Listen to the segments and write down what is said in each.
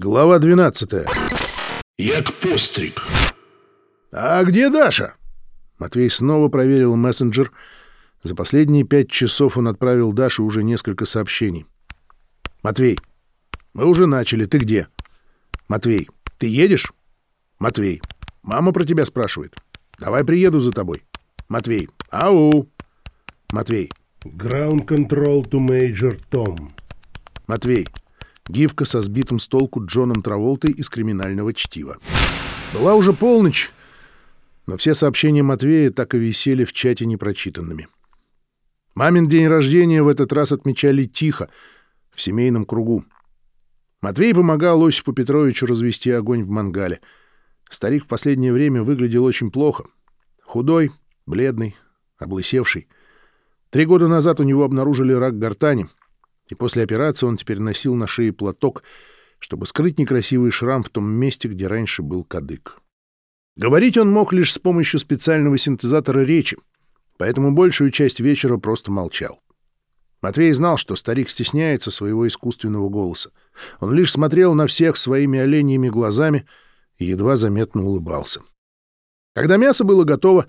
Глава 12. Як постриг. «А где Даша?» Матвей снова проверил мессенджер. За последние пять часов он отправил Даше уже несколько сообщений. «Матвей, мы уже начали. Ты где?» «Матвей, ты едешь?» «Матвей, мама про тебя спрашивает. Давай приеду за тобой». «Матвей, ау!» «Матвей, Ground control to Major Tom. Матвей. Гифка со сбитым с толку Джоном Траволтой из криминального чтива. Была уже полночь, но все сообщения Матвея так и висели в чате непрочитанными. Мамин день рождения в этот раз отмечали тихо, в семейном кругу. Матвей помогал Осипу Петровичу развести огонь в мангале. Старик в последнее время выглядел очень плохо. Худой, бледный, облысевший. Три года назад у него обнаружили рак гортани, и после операции он теперь носил на шее платок, чтобы скрыть некрасивый шрам в том месте, где раньше был кадык. Говорить он мог лишь с помощью специального синтезатора речи, поэтому большую часть вечера просто молчал. Матвей знал, что старик стесняется своего искусственного голоса. Он лишь смотрел на всех своими оленьими глазами и едва заметно улыбался. Когда мясо было готово,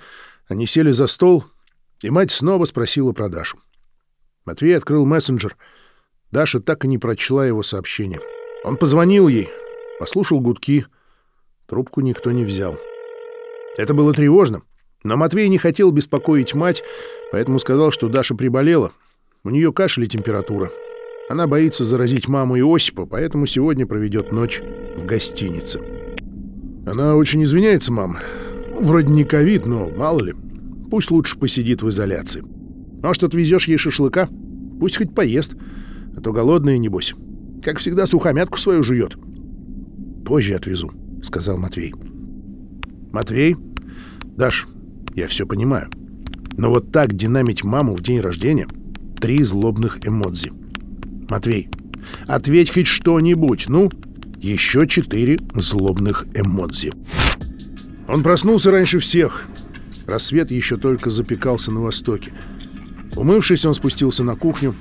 они сели за стол — и мать снова спросила про Дашу. Матвей открыл мессенджер. Даша так и не прочла его сообщение. Он позвонил ей, послушал гудки. Трубку никто не взял. Это было тревожно, но Матвей не хотел беспокоить мать, поэтому сказал, что Даша приболела. У нее кашель и температура. Она боится заразить маму и Осипа, поэтому сегодня проведет ночь в гостинице. Она очень извиняется, мам. Вроде не ковид, но мало ли. Пусть лучше посидит в изоляции. Может, отвезешь ей шашлыка? Пусть хоть поест, а то голодная, небось. Как всегда, сухомятку свою жует. Позже отвезу, — сказал Матвей. Матвей? Даш, я все понимаю. Но вот так динамить маму в день рождения — три злобных эмодзи. Матвей, ответь хоть что-нибудь, ну? Еще четыре злобных эмодзи. Он проснулся раньше всех — Рассвет еще только запекался на востоке. Умывшись, он спустился на кухню,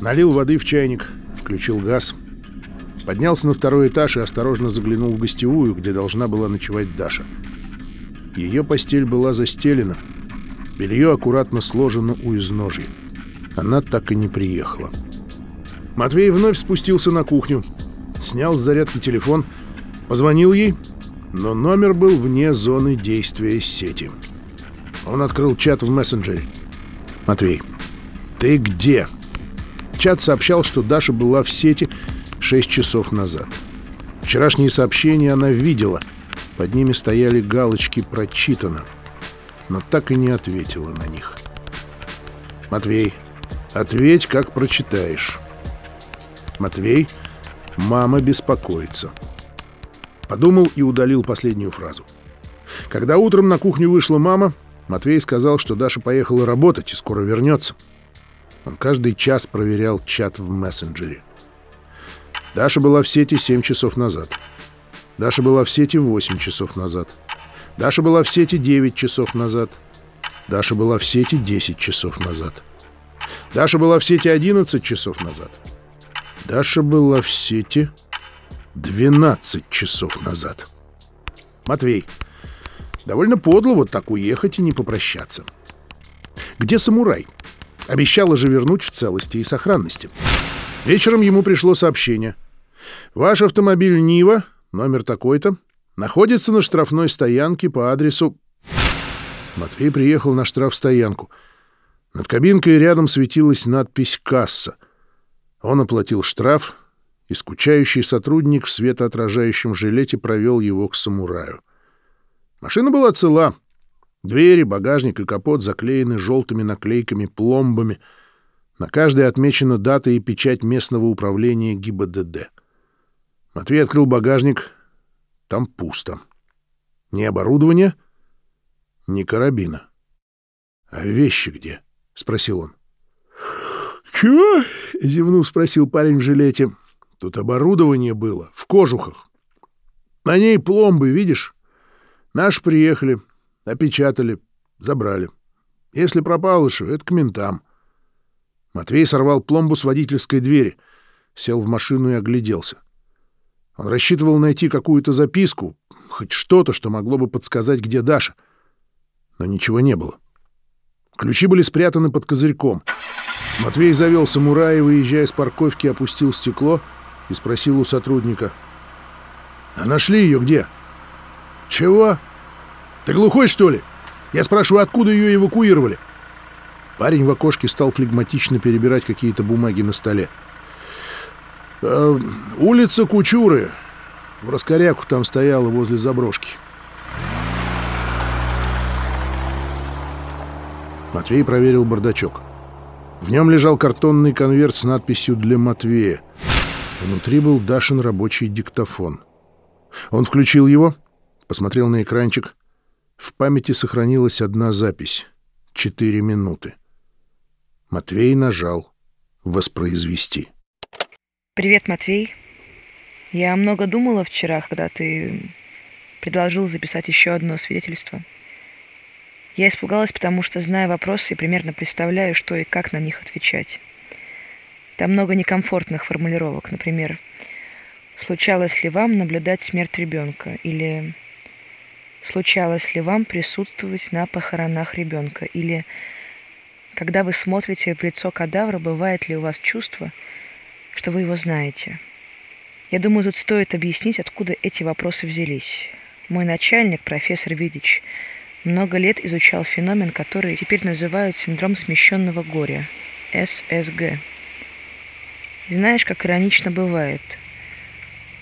налил воды в чайник, включил газ, поднялся на второй этаж и осторожно заглянул в гостевую, где должна была ночевать Даша. Ее постель была застелена, белье аккуратно сложено у изножья. Она так и не приехала. Матвей вновь спустился на кухню, снял с зарядки телефон, позвонил ей, но номер был вне зоны действия сети. Он открыл чат в мессенджере. «Матвей, ты где?» Чат сообщал, что Даша была в сети 6 часов назад. Вчерашние сообщения она видела. Под ними стояли галочки «Прочитано». Но так и не ответила на них. «Матвей, ответь, как прочитаешь». «Матвей, мама беспокоится». Подумал и удалил последнюю фразу. Когда утром на кухню вышла мама, Матвей сказал, что Даша поехала работать и скоро вернется. Он каждый час проверял чат в мессенджере. Даша была в сети 7 часов назад. Даша была в сети 8 часов назад. Даша была в сети 9 часов назад. Даша была в сети 10 часов назад. Даша была в сети 11 часов назад. Даша была в сети 12 часов назад. Матвей, Довольно подло вот так уехать и не попрощаться. Где самурай? Обещала же вернуть в целости и сохранности. Вечером ему пришло сообщение. Ваш автомобиль «Нива», номер такой-то, находится на штрафной стоянке по адресу... Матвей приехал на штрафстоянку. Над кабинкой рядом светилась надпись «Касса». Он оплатил штраф, и скучающий сотрудник в светоотражающем жилете провел его к самураю. Машина была цела. Двери, багажник и капот заклеены желтыми наклейками, пломбами. На каждой отмечена дата и печать местного управления ГИБДД. Матвей открыл багажник. Там пусто. Ни оборудования, ни карабина. — А вещи где? — спросил он. — Чего? — зевнув, спросил парень в жилете. — Тут оборудование было, в кожухах. На ней пломбы, видишь? Наши приехали, опечатали, забрали. Если пропал еще, это к ментам. Матвей сорвал пломбу с водительской двери, сел в машину и огляделся. Он рассчитывал найти какую-то записку, хоть что-то, что могло бы подсказать, где Даша. Но ничего не было. Ключи были спрятаны под козырьком. Матвей завел самурая, выезжая с парковки, опустил стекло и спросил у сотрудника. «А нашли ее где?» «Чего? Ты глухой, что ли? Я спрашиваю, откуда ее эвакуировали?» Парень в окошке стал флегматично перебирать какие-то бумаги на столе. Э, улица Кучуры. В раскоряку там стояла возле заброшки. Матвей проверил бардачок. В нем лежал картонный конверт с надписью «Для Матвея». Внутри был Дашин рабочий диктофон. Он включил его, посмотрел на экранчик. В памяти сохранилась одна запись. Четыре минуты. Матвей нажал «Воспроизвести». Привет, Матвей. Я много думала вчера, когда ты предложил записать еще одно свидетельство. Я испугалась, потому что, зная вопросы, примерно представляю, что и как на них отвечать. Там много некомфортных формулировок. Например, «Случалось ли вам наблюдать смерть ребенка?» или «Случалось ли вам присутствовать на похоронах ребенка?» или «Когда вы смотрите в лицо кадавра, бывает ли у вас чувство, что вы его знаете. Я думаю, тут стоит объяснить, откуда эти вопросы взялись. Мой начальник, профессор Видич, много лет изучал феномен, который теперь называют синдром смещенного горя, ССГ. Знаешь, как иронично бывает.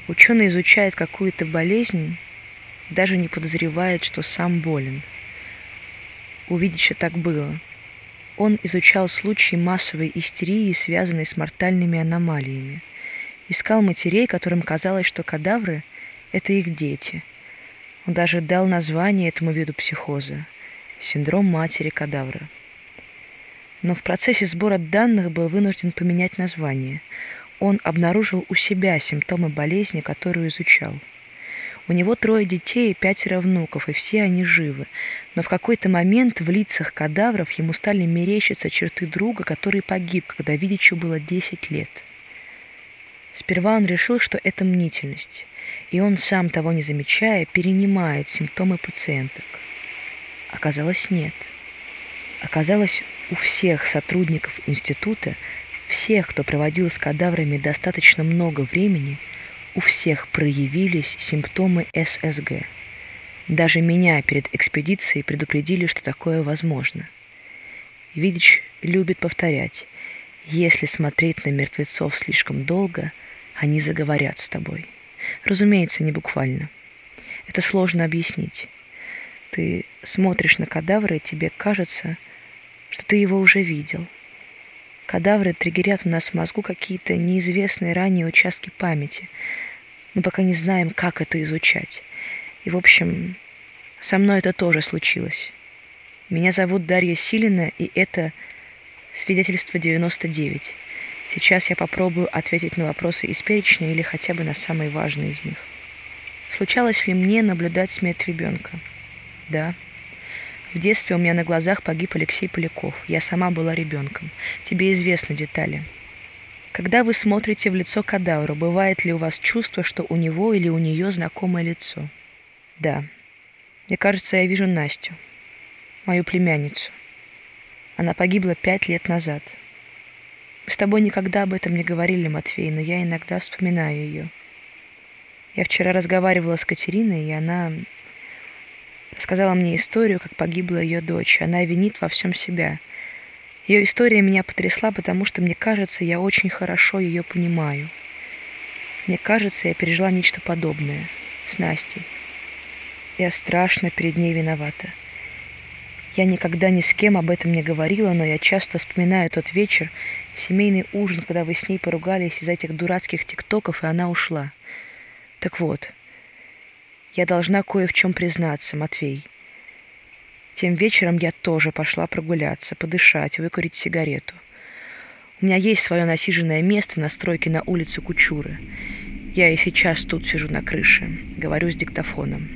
Ученый изучает какую-то болезнь, даже не подозревает, что сам болен. У Видича так было – он изучал случаи массовой истерии, связанной с мортальными аномалиями. Искал матерей, которым казалось, что кадавры — это их дети. Он даже дал название этому виду психоза — синдром матери кадавра. Но в процессе сбора данных был вынужден поменять название. Он обнаружил у себя симптомы болезни, которую изучал — у него трое детей и пятеро внуков, и все они живы. Но в какой-то момент в лицах кадавров ему стали мерещиться черты друга, который погиб, когда Видичу было 10 лет. Сперва он решил, что это мнительность, и он, сам того не замечая, перенимает симптомы пациенток. Оказалось, нет. Оказалось, у всех сотрудников института, всех, кто проводил с кадаврами достаточно много времени – у всех проявились симптомы ССГ. Даже меня перед экспедицией предупредили, что такое возможно. Видич любит повторять, если смотреть на мертвецов слишком долго, они заговорят с тобой. Разумеется, не буквально. Это сложно объяснить. Ты смотришь на кадавра, и тебе кажется, что ты его уже видел. Кадавры триггерят у нас в мозгу какие-то неизвестные ранее участки памяти – мы пока не знаем, как это изучать. И, в общем, со мной это тоже случилось. Меня зовут Дарья Силина, и это свидетельство 99. Сейчас я попробую ответить на вопросы из перечня или хотя бы на самые важные из них. Случалось ли мне наблюдать смерть ребенка? Да. В детстве у меня на глазах погиб Алексей Поляков. Я сама была ребенком. Тебе известны детали. Когда вы смотрите в лицо кадавра, бывает ли у вас чувство, что у него или у нее знакомое лицо? Да. Мне кажется, я вижу Настю, мою племянницу. Она погибла пять лет назад. Мы с тобой никогда об этом не говорили, Матвей, но я иногда вспоминаю ее. Я вчера разговаривала с Катериной, и она рассказала мне историю, как погибла ее дочь. Она винит во всем себя — ее история меня потрясла, потому что, мне кажется, я очень хорошо ее понимаю. Мне кажется, я пережила нечто подобное с Настей. Я страшно перед ней виновата. Я никогда ни с кем об этом не говорила, но я часто вспоминаю тот вечер, семейный ужин, когда вы с ней поругались из-за этих дурацких тиктоков, и она ушла. Так вот, я должна кое в чем признаться, Матвей. Тем вечером я тоже пошла прогуляться, подышать, выкурить сигарету. У меня есть свое насиженное место на стройке на улице Кучуры. Я и сейчас тут сижу на крыше, говорю с диктофоном.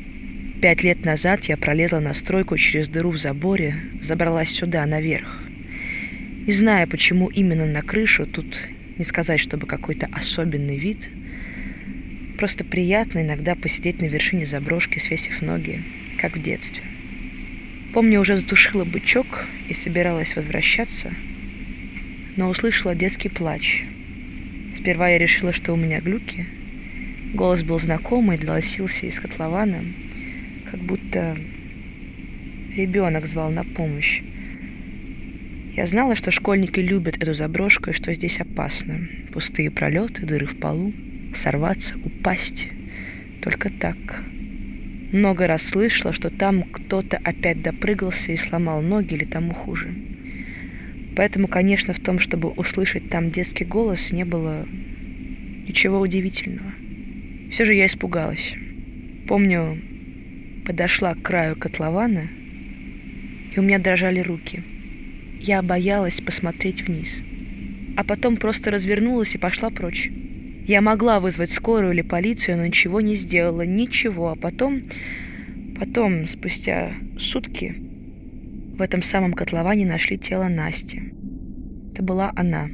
Пять лет назад я пролезла на стройку через дыру в заборе, забралась сюда, наверх. Не знаю, почему именно на крышу, тут не сказать, чтобы какой-то особенный вид, Просто приятно иногда посидеть на вершине заброшки, свесив ноги, как в детстве. Помню, уже затушила бычок и собиралась возвращаться, но услышала детский плач. Сперва я решила, что у меня глюки. Голос был знакомый, доносился из котлована, как будто ребенок звал на помощь. Я знала, что школьники любят эту заброшку и что здесь опасно. Пустые пролеты, дыры в полу, сорваться, упасть. Только так. Много раз слышала, что там кто-то опять допрыгался и сломал ноги или тому хуже. Поэтому, конечно, в том, чтобы услышать там детский голос, не было ничего удивительного. Все же я испугалась. Помню, подошла к краю котлована, и у меня дрожали руки. Я боялась посмотреть вниз. А потом просто развернулась и пошла прочь. Я могла вызвать скорую или полицию, но ничего не сделала, ничего. А потом, потом, спустя сутки, в этом самом котловане нашли тело Насти. Это была она.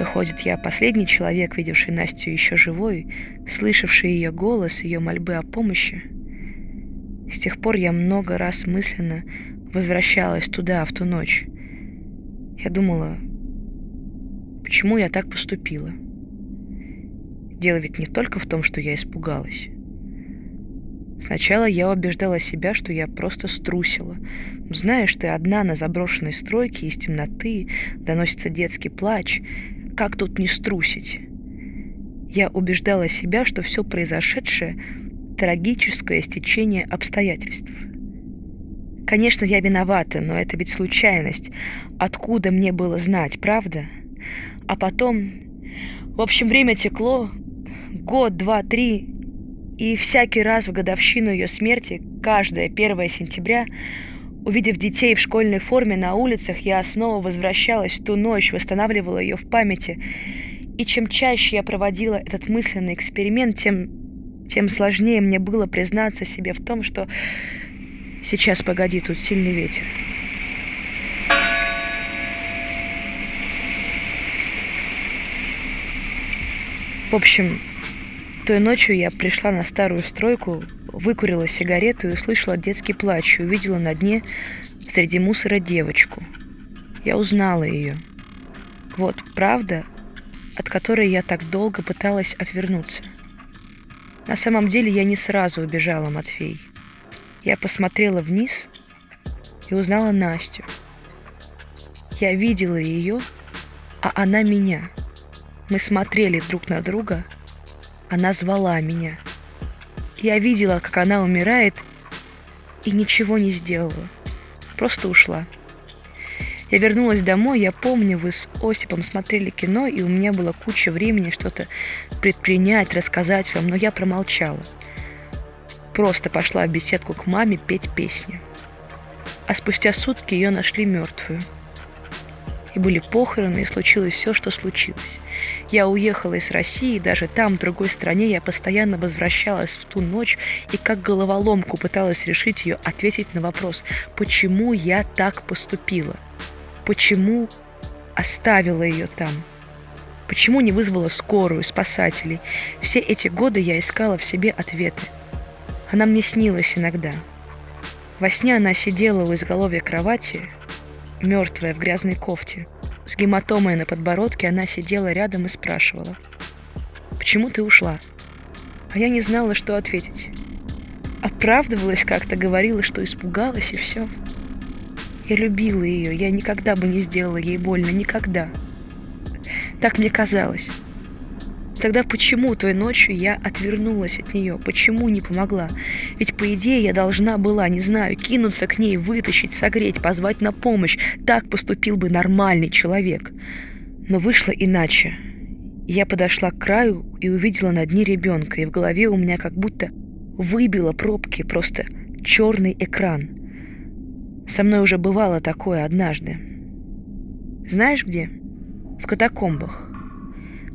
Выходит, я последний человек, видевший Настю еще живой, слышавший ее голос, ее мольбы о помощи. С тех пор я много раз мысленно возвращалась туда, в ту ночь. Я думала, почему я так поступила — Дело ведь не только в том, что я испугалась. Сначала я убеждала себя, что я просто струсила. Знаешь, ты одна на заброшенной стройке, из темноты доносится детский плач. Как тут не струсить? Я убеждала себя, что все произошедшее — трагическое стечение обстоятельств. Конечно, я виновата, но это ведь случайность. Откуда мне было знать, правда? А потом... В общем, время текло, год, два, три, и всякий раз в годовщину ее смерти, каждое 1 сентября, увидев детей в школьной форме на улицах, я снова возвращалась в ту ночь, восстанавливала ее в памяти. И чем чаще я проводила этот мысленный эксперимент, тем, тем сложнее мне было признаться себе в том, что сейчас, погоди, тут сильный ветер. В общем, той ночью я пришла на старую стройку, выкурила сигарету и услышала детский плач и увидела на дне среди мусора девочку. Я узнала ее. Вот правда, от которой я так долго пыталась отвернуться. На самом деле я не сразу убежала, Матвей. Я посмотрела вниз и узнала Настю. Я видела ее, а она меня. Мы смотрели друг на друга — она звала меня. Я видела, как она умирает, и ничего не сделала. Просто ушла. Я вернулась домой, я помню, вы с Осипом смотрели кино, и у меня была куча времени что-то предпринять, рассказать вам, но я промолчала. Просто пошла в беседку к маме петь песни. А спустя сутки ее нашли мертвую. И были похороны, и случилось все, что случилось. Я уехала из России, даже там, в другой стране, я постоянно возвращалась в ту ночь и как головоломку пыталась решить ее, ответить на вопрос, почему я так поступила? Почему оставила ее там? Почему не вызвала скорую, спасателей? Все эти годы я искала в себе ответы. Она мне снилась иногда. Во сне она сидела у изголовья кровати, мертвая в грязной кофте – с гематомой на подбородке она сидела рядом и спрашивала. «Почему ты ушла?» А я не знала, что ответить. Оправдывалась как-то, говорила, что испугалась, и все. Я любила ее, я никогда бы не сделала ей больно, никогда. Так мне казалось. Тогда почему той ночью я отвернулась от нее? Почему не помогла? Ведь, по идее, я должна была, не знаю, кинуться к ней, вытащить, согреть, позвать на помощь. Так поступил бы нормальный человек. Но вышло иначе. Я подошла к краю и увидела на дне ребенка, и в голове у меня как будто выбило пробки, просто черный экран. Со мной уже бывало такое однажды. Знаешь где? В катакомбах.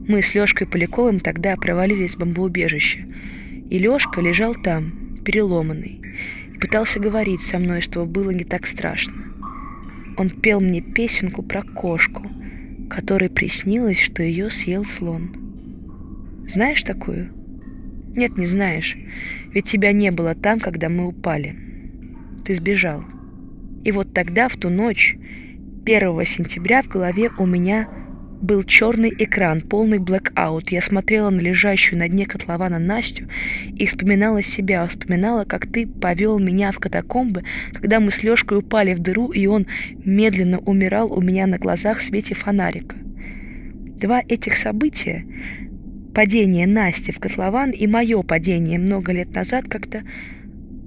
Мы с Лёшкой Поляковым тогда провалились в бомбоубежище. И Лёшка лежал там, переломанный, и пытался говорить со мной, что было не так страшно. Он пел мне песенку про кошку, которой приснилось, что ее съел слон. Знаешь такую? Нет, не знаешь. Ведь тебя не было там, когда мы упали. Ты сбежал. И вот тогда, в ту ночь, 1 сентября, в голове у меня был черный экран, полный блэкаут. Я смотрела на лежащую на дне котлована Настю и вспоминала себя, вспоминала, как ты повел меня в катакомбы, когда мы с Лешкой упали в дыру, и он медленно умирал у меня на глазах в свете фонарика. Два этих события, падение Насти в котлован и мое падение много лет назад, как-то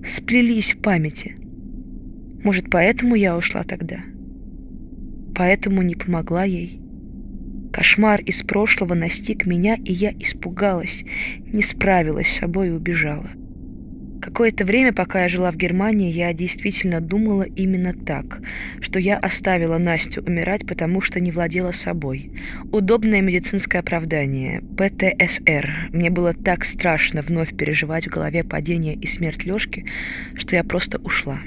сплелись в памяти. Может, поэтому я ушла тогда? Поэтому не помогла ей? Кошмар из прошлого настиг меня, и я испугалась, не справилась с собой и убежала. Какое-то время, пока я жила в Германии, я действительно думала именно так, что я оставила Настю умирать, потому что не владела собой. Удобное медицинское оправдание. ПТСР. Мне было так страшно вновь переживать в голове падение и смерть Лёшки, что я просто ушла.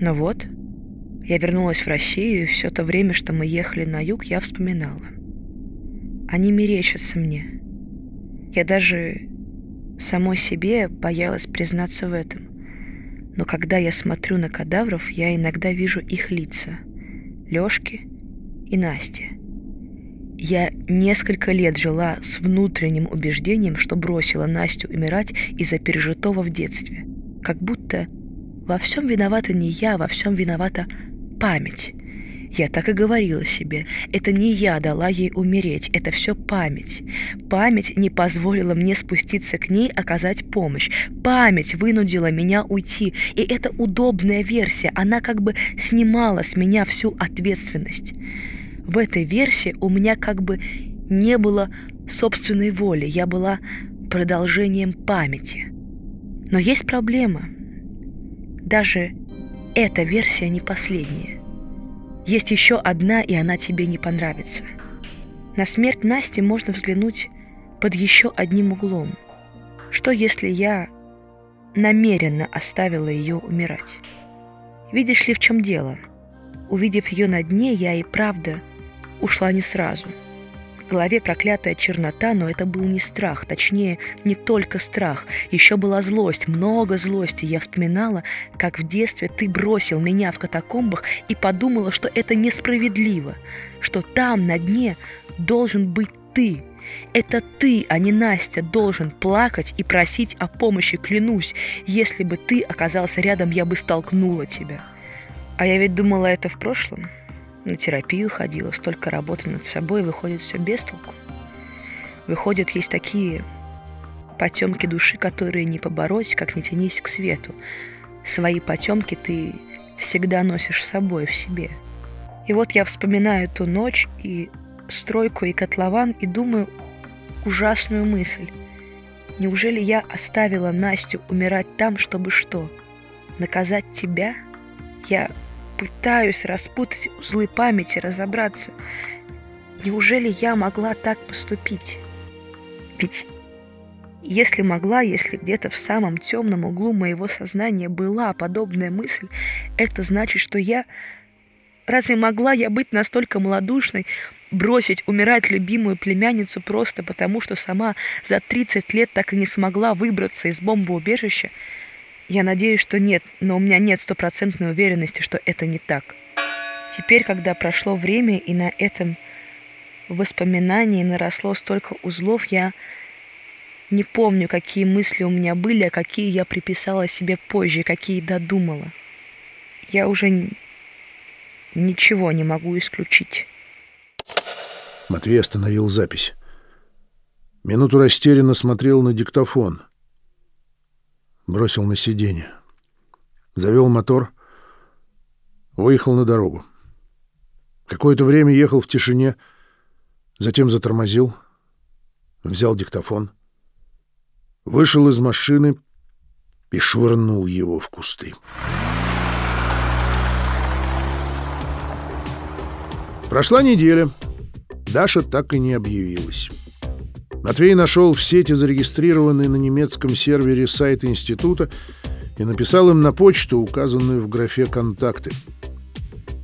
Но вот, я вернулась в Россию, и все то время, что мы ехали на юг, я вспоминала. Они мерещатся мне. Я даже самой себе боялась признаться в этом. Но когда я смотрю на кадавров, я иногда вижу их лица. Лёшки и Насти. Я несколько лет жила с внутренним убеждением, что бросила Настю умирать из-за пережитого в детстве. Как будто во всем виновата не я, во всем виновата память. Я так и говорила себе. Это не я дала ей умереть, это все память. Память не позволила мне спуститься к ней, оказать помощь. Память вынудила меня уйти. И это удобная версия. Она как бы снимала с меня всю ответственность. В этой версии у меня как бы не было собственной воли. Я была продолжением памяти. Но есть проблема. Даже эта версия не последняя. Есть еще одна, и она тебе не понравится. На смерть Насти можно взглянуть под еще одним углом. Что если я намеренно оставила ее умирать? Видишь ли, в чем дело? Увидев ее на дне, я и правда ушла не сразу — в голове проклятая чернота, но это был не страх, точнее, не только страх. Еще была злость, много злости. Я вспоминала, как в детстве ты бросил меня в катакомбах и подумала, что это несправедливо, что там, на дне, должен быть ты. Это ты, а не Настя, должен плакать и просить о помощи, клянусь. Если бы ты оказался рядом, я бы столкнула тебя. А я ведь думала это в прошлом на терапию ходила, столько работы над собой, выходит все без толку. Выходит, есть такие потемки души, которые не побороть, как не тянись к свету. Свои потемки ты всегда носишь с собой в себе. И вот я вспоминаю ту ночь и стройку и котлован и думаю ужасную мысль. Неужели я оставила Настю умирать там, чтобы что? Наказать тебя? Я пытаюсь распутать узлы памяти, разобраться. Неужели я могла так поступить? Ведь если могла, если где-то в самом темном углу моего сознания была подобная мысль, это значит, что я... Разве могла я быть настолько малодушной, бросить умирать любимую племянницу просто потому, что сама за 30 лет так и не смогла выбраться из бомбоубежища? Я надеюсь, что нет, но у меня нет стопроцентной уверенности, что это не так. Теперь, когда прошло время и на этом воспоминании наросло столько узлов, я не помню, какие мысли у меня были, а какие я приписала себе позже, какие додумала. Я уже ничего не могу исключить. Матвей остановил запись. Минуту растерянно смотрел на диктофон — бросил на сиденье. Завел мотор, выехал на дорогу. Какое-то время ехал в тишине, затем затормозил, взял диктофон, вышел из машины и швырнул его в кусты. Прошла неделя. Даша так и не объявилась. Матвей нашел в сети зарегистрированный на немецком сервере сайт института и написал им на почту, указанную в графе «Контакты».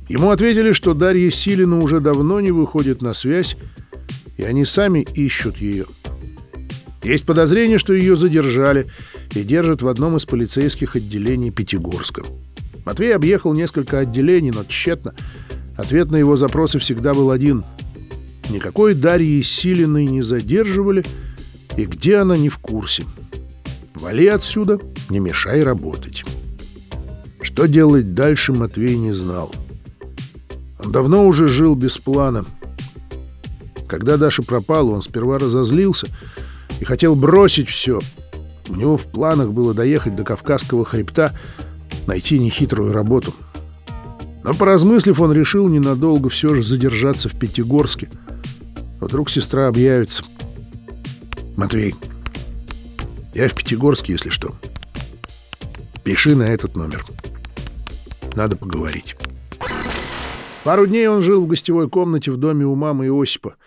Ему ответили, что Дарья Силина уже давно не выходит на связь, и они сами ищут ее. Есть подозрение, что ее задержали и держат в одном из полицейских отделений Пятигорска. Матвей объехал несколько отделений, но тщетно. Ответ на его запросы всегда был один. Никакой Дарьи Силиной не задерживали, и где она не в курсе. Вали отсюда, не мешай работать. Что делать дальше, Матвей не знал. Он давно уже жил без плана. Когда Даша пропала, он сперва разозлился и хотел бросить все. У него в планах было доехать до Кавказского хребта, найти нехитрую работу. Но, поразмыслив, он решил ненадолго все же задержаться в Пятигорске. Вдруг сестра объявится. «Матвей, я в Пятигорске, если что. Пиши на этот номер. Надо поговорить». Пару дней он жил в гостевой комнате в доме у мамы Иосипа.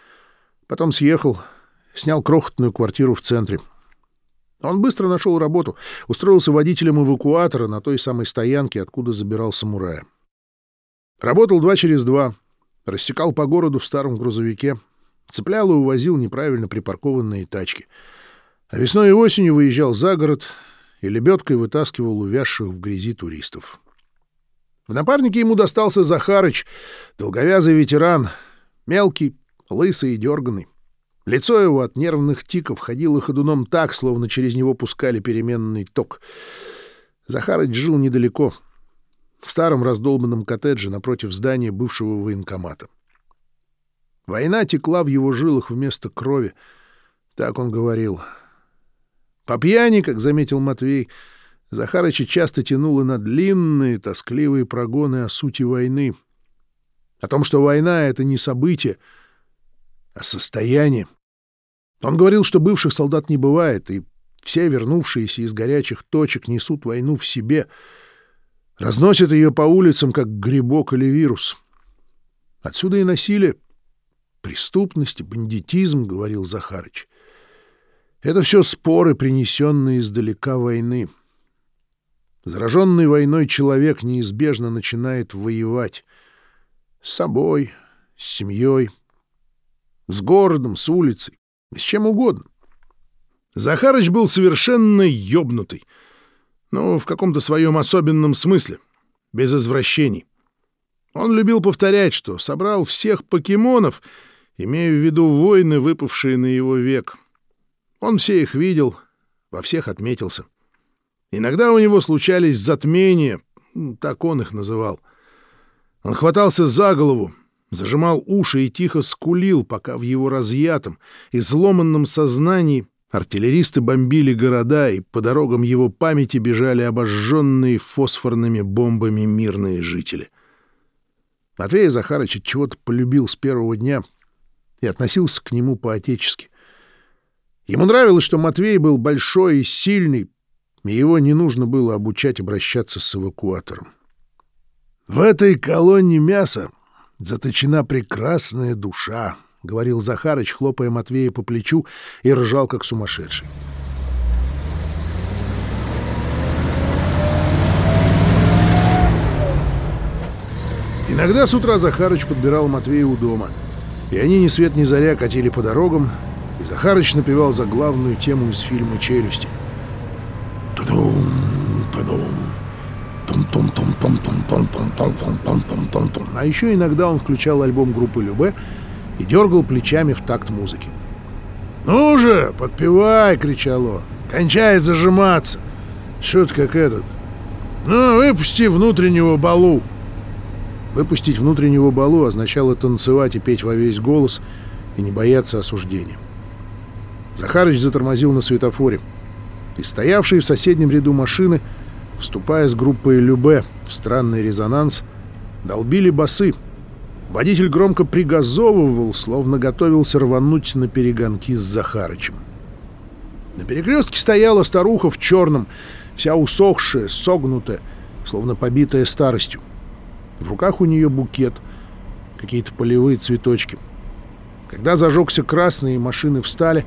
Потом съехал, снял крохотную квартиру в центре. Он быстро нашел работу, устроился водителем эвакуатора на той самой стоянке, откуда забирал самурая. Работал два через два, рассекал по городу в старом грузовике, цеплял и увозил неправильно припаркованные тачки. А весной и осенью выезжал за город и лебедкой вытаскивал увязших в грязи туристов. В напарнике ему достался Захарыч, долговязый ветеран, мелкий, лысый и дерганный. Лицо его от нервных тиков ходило ходуном так, словно через него пускали переменный ток. Захарыч жил недалеко, в старом раздолбанном коттедже напротив здания бывшего военкомата. Война текла в его жилах вместо крови, так он говорил. По пьяни, как заметил Матвей, Захарыча часто тянуло на длинные, тоскливые прогоны о сути войны. О том, что война — это не событие, а состояние. Он говорил, что бывших солдат не бывает, и все вернувшиеся из горячих точек несут войну в себе, разносят ее по улицам, как грибок или вирус. Отсюда и насилие, преступность бандитизм, — говорил Захарыч. Это все споры, принесенные издалека войны. Зараженный войной человек неизбежно начинает воевать с собой, с семьей, с городом, с улицей, с чем угодно. Захарыч был совершенно ёбнутый, но в каком-то своем особенном смысле, без извращений. Он любил повторять, что собрал всех покемонов, имея в виду войны, выпавшие на его век. Он все их видел, во всех отметился. Иногда у него случались затмения, так он их называл. Он хватался за голову, зажимал уши и тихо скулил, пока в его разъятом, изломанном сознании артиллеристы бомбили города, и по дорогам его памяти бежали обожженные фосфорными бомбами мирные жители. Матвея Захарыч чего-то полюбил с первого дня и относился к нему по-отечески. Ему нравилось, что Матвей был большой и сильный, и его не нужно было обучать обращаться с эвакуатором. В этой колонне мяса заточена прекрасная душа, — говорил Захарыч, хлопая Матвея по плечу и ржал, как сумасшедший. Иногда с утра Захарыч подбирал Матвея у дома, и они ни свет ни заря катили по дорогам, и Захарыч напевал за главную тему из фильма «Челюсти». Тудум, тудум. А еще иногда он включал альбом группы Любе и дергал плечами в такт музыки. «Ну же, подпевай!» — кричал он. «Кончай зажиматься! Что ты как этот? Ну, выпусти внутреннего балу!» Выпустить внутреннего балу означало танцевать и петь во весь голос и не бояться осуждения. Захарыч затормозил на светофоре, и стоявшие в соседнем ряду машины — вступая с группой Любе в странный резонанс, долбили басы. Водитель громко пригазовывал, словно готовился рвануть на перегонки с Захарычем. На перекрестке стояла старуха в черном, вся усохшая, согнутая, словно побитая старостью. В руках у нее букет, какие-то полевые цветочки. Когда зажегся красный и машины встали,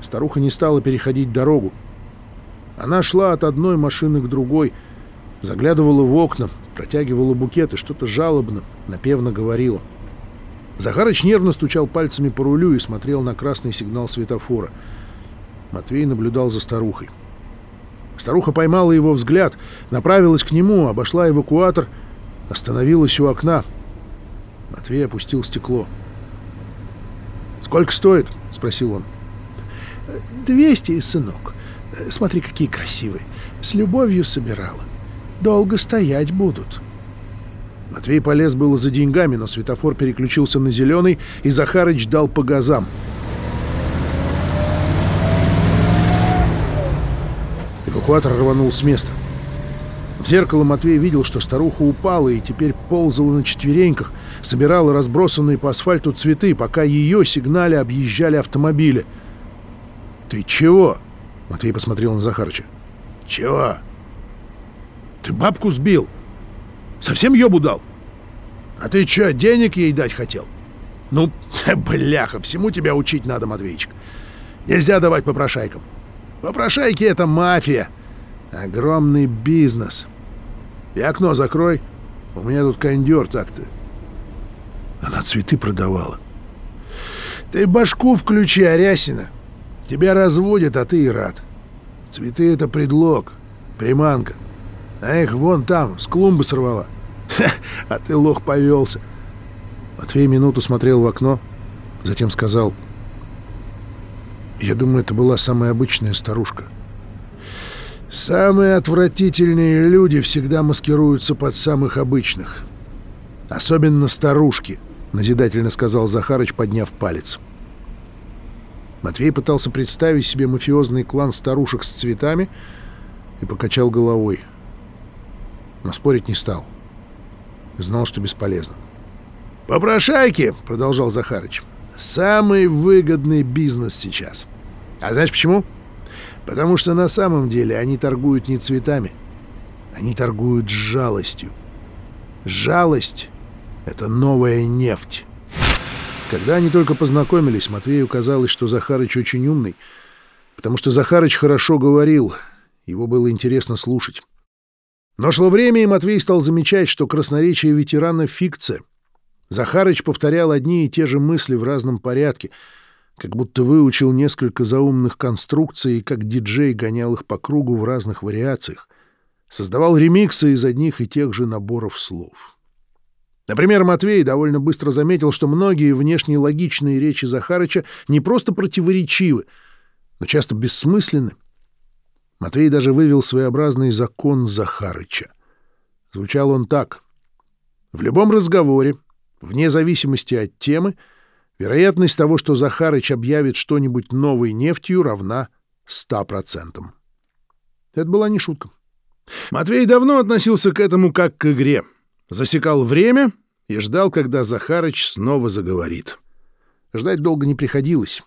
старуха не стала переходить дорогу. Она шла от одной машины к другой, заглядывала в окна, протягивала букет и что-то жалобно, напевно говорила. Захарыч нервно стучал пальцами по рулю и смотрел на красный сигнал светофора. Матвей наблюдал за старухой. Старуха поймала его взгляд, направилась к нему, обошла эвакуатор, остановилась у окна. Матвей опустил стекло. «Сколько стоит?» — спросил он. «Двести, сынок. Смотри, какие красивые. С любовью собирала. Долго стоять будут». Матвей полез было за деньгами, но светофор переключился на зеленый, и Захарыч дал по газам. Эвакуатор рванул с места. В зеркало Матвей видел, что старуха упала и теперь ползала на четвереньках, собирала разбросанные по асфальту цветы, пока ее сигнали объезжали автомобили. «Ты чего?» — Матвей посмотрел на Захарыча. «Чего?» «Ты бабку сбил!» Совсем ёбу дал? А ты чё, денег ей дать хотел? Ну, бляха, всему тебя учить надо, Матвеичек. Нельзя давать попрошайкам. Попрошайки — это мафия. Огромный бизнес. И окно закрой. У меня тут кондёр так-то. Она цветы продавала. Ты башку включи, Арясина. Тебя разводят, а ты и рад. Цветы — это предлог, приманка. А их вон там, с клумбы сорвала. Ха, а ты, лох, повелся. Матвей минуту смотрел в окно, затем сказал... Я думаю, это была самая обычная старушка. Самые отвратительные люди всегда маскируются под самых обычных. Особенно старушки, назидательно сказал Захарыч, подняв палец. Матвей пытался представить себе мафиозный клан старушек с цветами и покачал головой. — но спорить не стал. Знал, что бесполезно. «Попрошайки!» — продолжал Захарыч. «Самый выгодный бизнес сейчас. А знаешь почему? Потому что на самом деле они торгуют не цветами. Они торгуют жалостью. Жалость — это новая нефть». Когда они только познакомились, Матвею казалось, что Захарыч очень умный, потому что Захарыч хорошо говорил, его было интересно слушать. Но шло время, и Матвей стал замечать, что красноречие ветерана — фикция. Захарыч повторял одни и те же мысли в разном порядке, как будто выучил несколько заумных конструкций и как диджей гонял их по кругу в разных вариациях, создавал ремиксы из одних и тех же наборов слов. Например, Матвей довольно быстро заметил, что многие внешне логичные речи Захарыча не просто противоречивы, но часто бессмысленны, Матвей даже вывел своеобразный закон Захарыча. Звучал он так. В любом разговоре, вне зависимости от темы, вероятность того, что Захарыч объявит что-нибудь новой нефтью, равна 100%. Это была не шутка. Матвей давно относился к этому как к игре. Засекал время и ждал, когда Захарыч снова заговорит. Ждать долго не приходилось.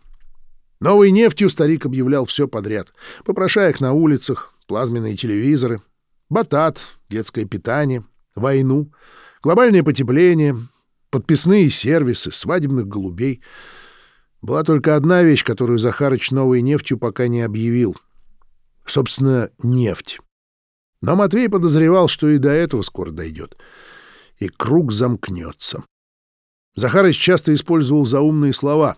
Новой нефтью старик объявлял все подряд. Попрошаек на улицах, плазменные телевизоры, батат, детское питание, войну, глобальное потепление, подписные сервисы, свадебных голубей. Была только одна вещь, которую Захарыч новой нефтью пока не объявил. Собственно, нефть. Но Матвей подозревал, что и до этого скоро дойдет. И круг замкнется. Захарыч часто использовал заумные слова.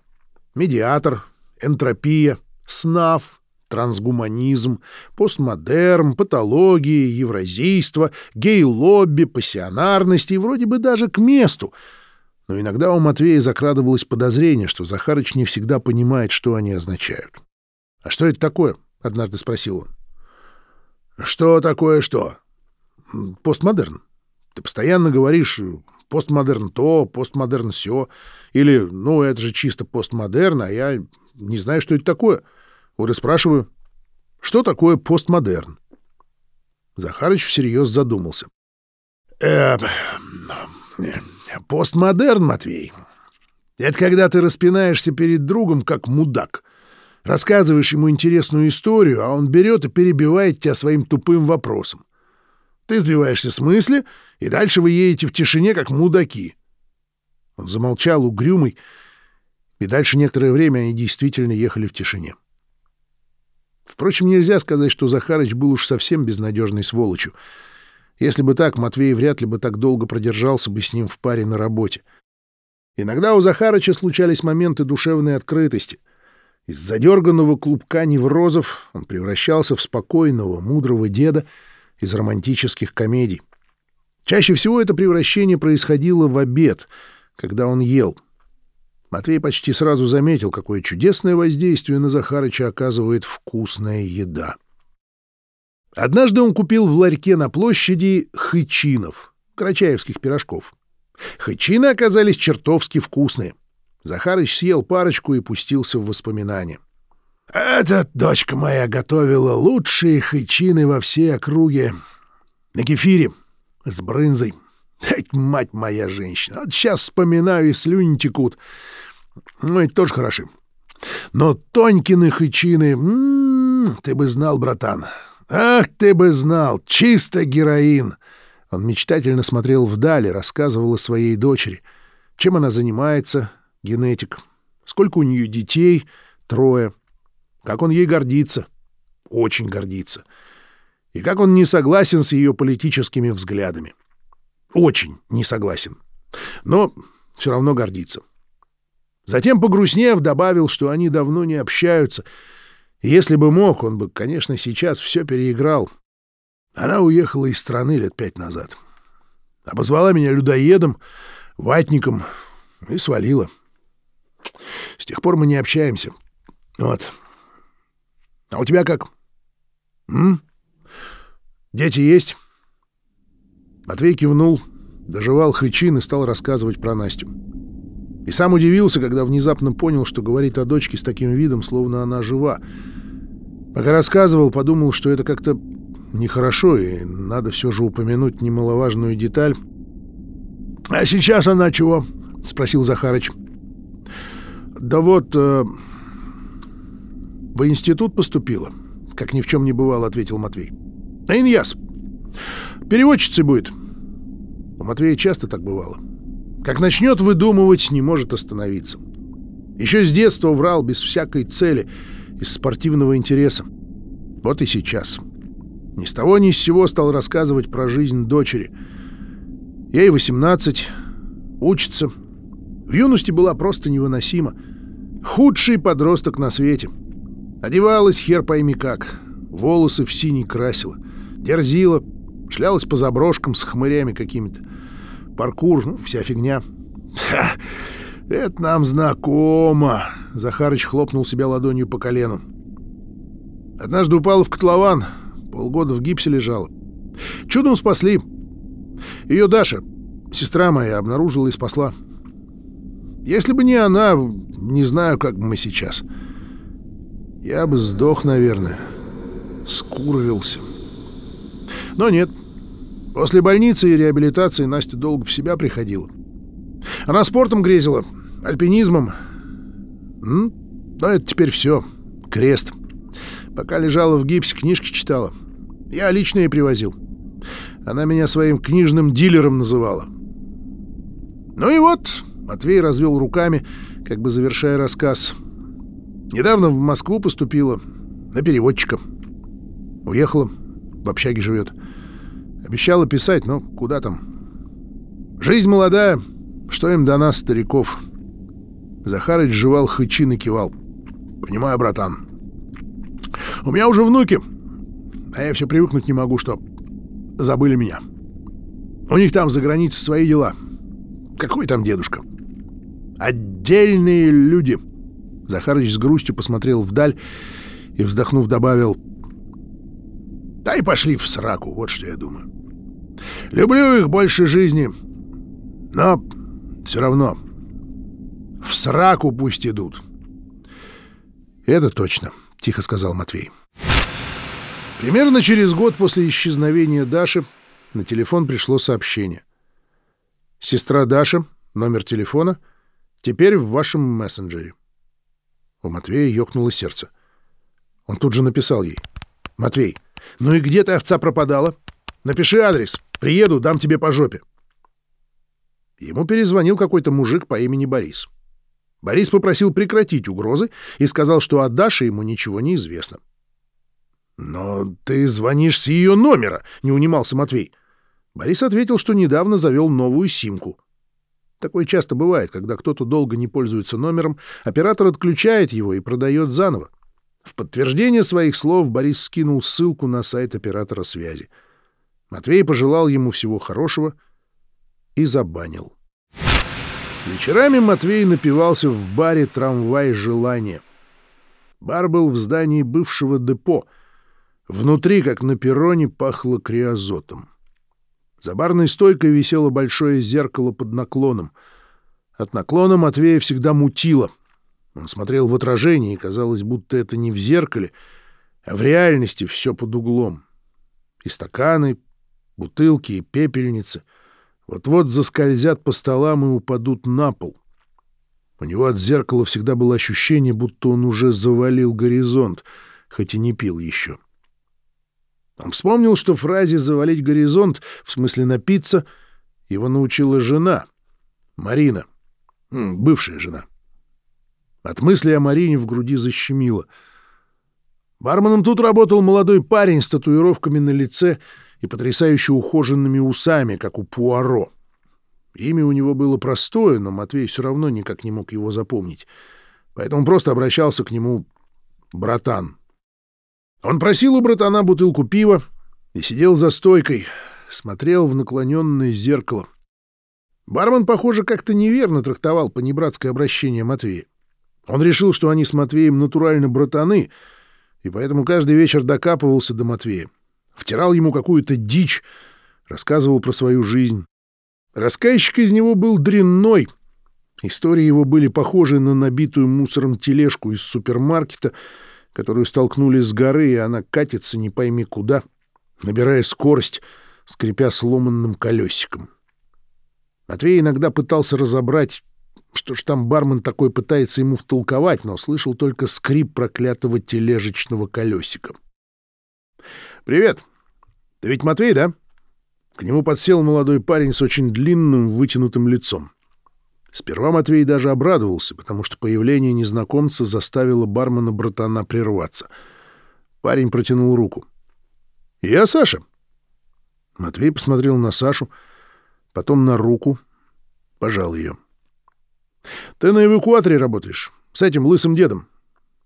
Медиатор, энтропия, СНАФ, трансгуманизм, постмодерн, патология, евразийство, гей-лобби, пассионарность и вроде бы даже к месту. Но иногда у Матвея закрадывалось подозрение, что Захарыч не всегда понимает, что они означают. «А что это такое?» — однажды спросил он. «Что такое что?» «Постмодерн. Ты постоянно говоришь постмодерн то, постмодерн все. Или, ну, это же чисто постмодерн, а я не знаю, что это такое. Вот и спрашиваю, что такое постмодерн? Захарыч всерьез задумался. Э, постмодерн, Матвей. Это когда ты распинаешься перед другом, как мудак. Рассказываешь ему интересную историю, а он берет и перебивает тебя своим тупым вопросом. Ты сбиваешься с мысли, и дальше вы едете в тишине, как мудаки. Он замолчал, угрюмый, и дальше некоторое время они действительно ехали в тишине. Впрочем, нельзя сказать, что Захарыч был уж совсем безнадежной сволочью. Если бы так, Матвей вряд ли бы так долго продержался бы с ним в паре на работе. Иногда у Захарыча случались моменты душевной открытости. Из задерганного клубка неврозов он превращался в спокойного, мудрого деда из романтических комедий. Чаще всего это превращение происходило в обед, когда он ел. Матвей почти сразу заметил, какое чудесное воздействие на Захарыча оказывает вкусная еда. Однажды он купил в ларьке на площади хычинов, карачаевских пирожков. Хычины оказались чертовски вкусные — Захарыч съел парочку и пустился в воспоминания. «Эта дочка моя готовила лучшие хычины во всей округе. На кефире, с брынзой. Ать, мать моя женщина! Вот сейчас вспоминаю, и слюни текут. Ну, это тоже хороши. Но Тонькины хычины... М -м -м, ты бы знал, братан. Ах, ты бы знал! Чисто героин!» Он мечтательно смотрел вдали, рассказывал о своей дочери. Чем она занимается, генетик. Сколько у нее детей? Трое. Как он ей гордится? Очень гордится. И как он не согласен с ее политическими взглядами? Очень не согласен. Но все равно гордится. Затем, погрустнев, добавил, что они давно не общаются. Если бы мог, он бы, конечно, сейчас все переиграл. Она уехала из страны лет пять назад. Обозвала меня людоедом, ватником и свалила. С тех пор мы не общаемся. Вот. А у тебя как? М? Дети есть? Матвей кивнул, доживал хычин и стал рассказывать про Настю. И сам удивился, когда внезапно понял, что говорит о дочке с таким видом, словно она жива. Пока рассказывал, подумал, что это как-то нехорошо, и надо все же упомянуть немаловажную деталь. — А сейчас она чего? — спросил Захарыч. — да вот, э, в институт поступила, как ни в чем не бывало, ответил Матвей. А Иньяс, переводчицей будет. У Матвея часто так бывало. Как начнет выдумывать, не может остановиться. Еще с детства врал без всякой цели, из спортивного интереса. Вот и сейчас. Ни с того ни с сего стал рассказывать про жизнь дочери. Ей 18, учится, в юности была просто невыносима. Худший подросток на свете. Одевалась хер пойми как. Волосы в синий красила. Дерзила. Шлялась по заброшкам с хмырями какими-то. Паркур, ну, вся фигня. «Ха! Это нам знакомо!» Захарыч хлопнул себя ладонью по колену. Однажды упала в котлован. Полгода в гипсе лежала. Чудом спасли. Ее Даша, сестра моя, обнаружила и спасла. Если бы не она, не знаю, как бы мы сейчас. Я бы сдох, наверное. Скурвился. Но нет. После больницы и реабилитации Настя долго в себя приходила. Она спортом грезила, альпинизмом. М? Но это теперь все. Крест. Пока лежала в гипсе, книжки читала. Я лично ей привозил. Она меня своим книжным дилером называла. Ну и вот, Матвей развел руками, как бы завершая рассказ. Недавно в Москву поступила, на переводчика. Уехала, в общаге живет. Обещала писать, но куда там? Жизнь молодая, что им до нас, стариков? Захарыч жевал хычин и кивал. Понимаю, братан. У меня уже внуки, а я все привыкнуть не могу, что забыли меня. У них там за границей свои дела. Какой там дедушка? — Отдельные люди. Захарыч с грустью посмотрел вдаль и, вздохнув, добавил «Да и пошли в сраку, вот что я думаю. Люблю их больше жизни, но все равно в сраку пусть идут». «Это точно», — тихо сказал Матвей. Примерно через год после исчезновения Даши на телефон пришло сообщение. Сестра Даша, номер телефона — Теперь в вашем мессенджере. У Матвея ёкнуло сердце. Он тут же написал ей. «Матвей, ну и где ты, овца, пропадала? Напиши адрес. Приеду, дам тебе по жопе». Ему перезвонил какой-то мужик по имени Борис. Борис попросил прекратить угрозы и сказал, что о Даше ему ничего не известно. «Но ты звонишь с ее номера», — не унимался Матвей. Борис ответил, что недавно завел новую симку. Такое часто бывает, когда кто-то долго не пользуется номером, оператор отключает его и продает заново. В подтверждение своих слов Борис скинул ссылку на сайт оператора связи. Матвей пожелал ему всего хорошего и забанил. Вечерами Матвей напивался в баре «Трамвай желания». Бар был в здании бывшего депо. Внутри, как на перроне, пахло криозотом. За барной стойкой висело большое зеркало под наклоном. От наклона Матвея всегда мутило. Он смотрел в отражение, и казалось, будто это не в зеркале, а в реальности все под углом. И стаканы, бутылки, и пепельницы вот-вот заскользят по столам и упадут на пол. У него от зеркала всегда было ощущение, будто он уже завалил горизонт, хоть и не пил еще. Он вспомнил, что фразе «завалить горизонт», в смысле напиться, его научила жена, Марина, бывшая жена. От мысли о Марине в груди защемило. Барменом тут работал молодой парень с татуировками на лице и потрясающе ухоженными усами, как у Пуаро. Имя у него было простое, но Матвей все равно никак не мог его запомнить. Поэтому просто обращался к нему «братан». Он просил у братана бутылку пива и сидел за стойкой, смотрел в наклоненное зеркало. Бармен, похоже, как-то неверно трактовал понебратское обращение Матвея. Он решил, что они с Матвеем натурально братаны, и поэтому каждый вечер докапывался до Матвея, втирал ему какую-то дичь, рассказывал про свою жизнь. Рассказчик из него был дрянной. Истории его были похожи на набитую мусором тележку из супермаркета, которую столкнули с горы, и она катится не пойми куда, набирая скорость, скрипя сломанным колесиком. Матвей иногда пытался разобрать, что ж там бармен такой пытается ему втолковать, но слышал только скрип проклятого тележечного колесика. «Привет! Ты ведь Матвей, да?» К нему подсел молодой парень с очень длинным вытянутым лицом. Сперва Матвей даже обрадовался, потому что появление незнакомца заставило бармена-братана прерваться. Парень протянул руку. «Я Саша». Матвей посмотрел на Сашу, потом на руку, пожал ее. «Ты на эвакуаторе работаешь, с этим лысым дедом.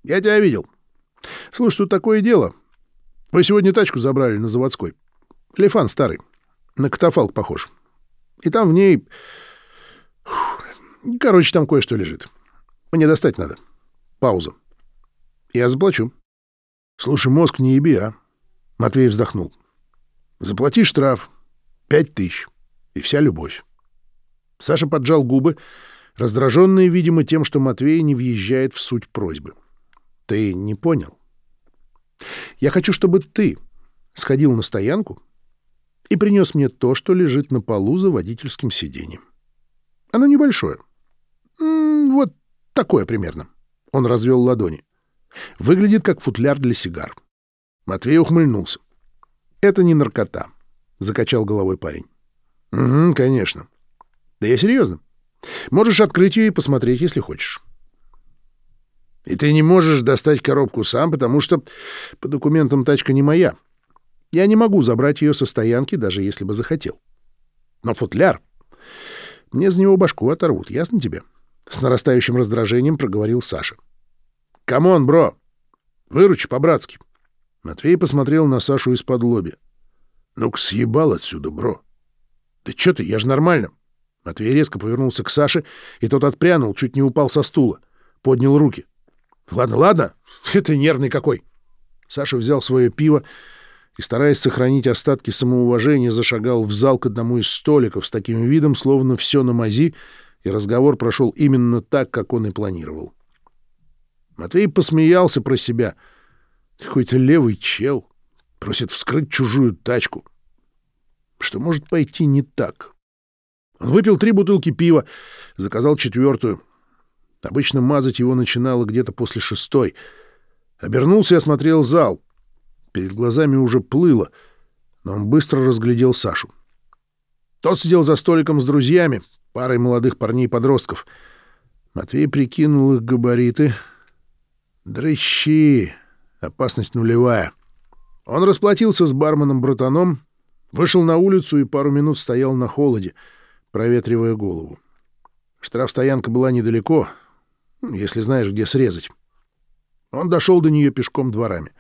Я тебя видел. Слушай, тут такое дело. Вы сегодня тачку забрали на заводской. Лифан старый. На катафалк похож. И там в ней... Короче, там кое-что лежит. Мне достать надо. Пауза. Я заплачу. Слушай, мозг не еби, а? Матвей вздохнул. Заплати штраф. Пять тысяч. И вся любовь. Саша поджал губы, раздраженный, видимо, тем, что Матвей не въезжает в суть просьбы. Ты не понял? Я хочу, чтобы ты сходил на стоянку и принес мне то, что лежит на полу за водительским сиденьем. Оно небольшое. Вот такое примерно. Он развел ладони. Выглядит как футляр для сигар. Матвей ухмыльнулся. «Это не наркота», — закачал головой парень. «Угу, конечно. Да я серьезно. Можешь открыть ее и посмотреть, если хочешь». «И ты не можешь достать коробку сам, потому что по документам тачка не моя», я не могу забрать ее со стоянки, даже если бы захотел. Но футляр... Мне за него башку оторвут, ясно тебе? С нарастающим раздражением проговорил Саша. «Come on, бро! Выручи по-братски!» Матвей посмотрел на Сашу исподлобья. «Ну-ка, съебал отсюда, бро!» «Да что ты, я же нормально!» Матвей резко повернулся к Саше, и тот отпрянул, чуть не упал со стула. Поднял руки. «Ладно, ладно, это нервный какой!» Саша взял свое пиво и, стараясь сохранить остатки самоуважения, зашагал в зал к одному из столиков с таким видом, словно все на мази, и разговор прошел именно так, как он и планировал. Матвей посмеялся про себя. Какой-то левый чел просит вскрыть чужую тачку. Что может пойти не так? Он выпил три бутылки пива, заказал четвертую. Обычно мазать его начинало где-то после шестой. Обернулся и осмотрел зал — Перед глазами уже плыло, но он быстро разглядел Сашу. Тот сидел за столиком с друзьями, парой молодых парней-подростков. Матвей прикинул их габариты. Дрыщи! Опасность нулевая. Он расплатился с барменом-братаном, вышел на улицу и пару минут стоял на холоде, проветривая голову. Штрафстоянка была недалеко, если знаешь, где срезать. Он дошел до нее пешком дворами.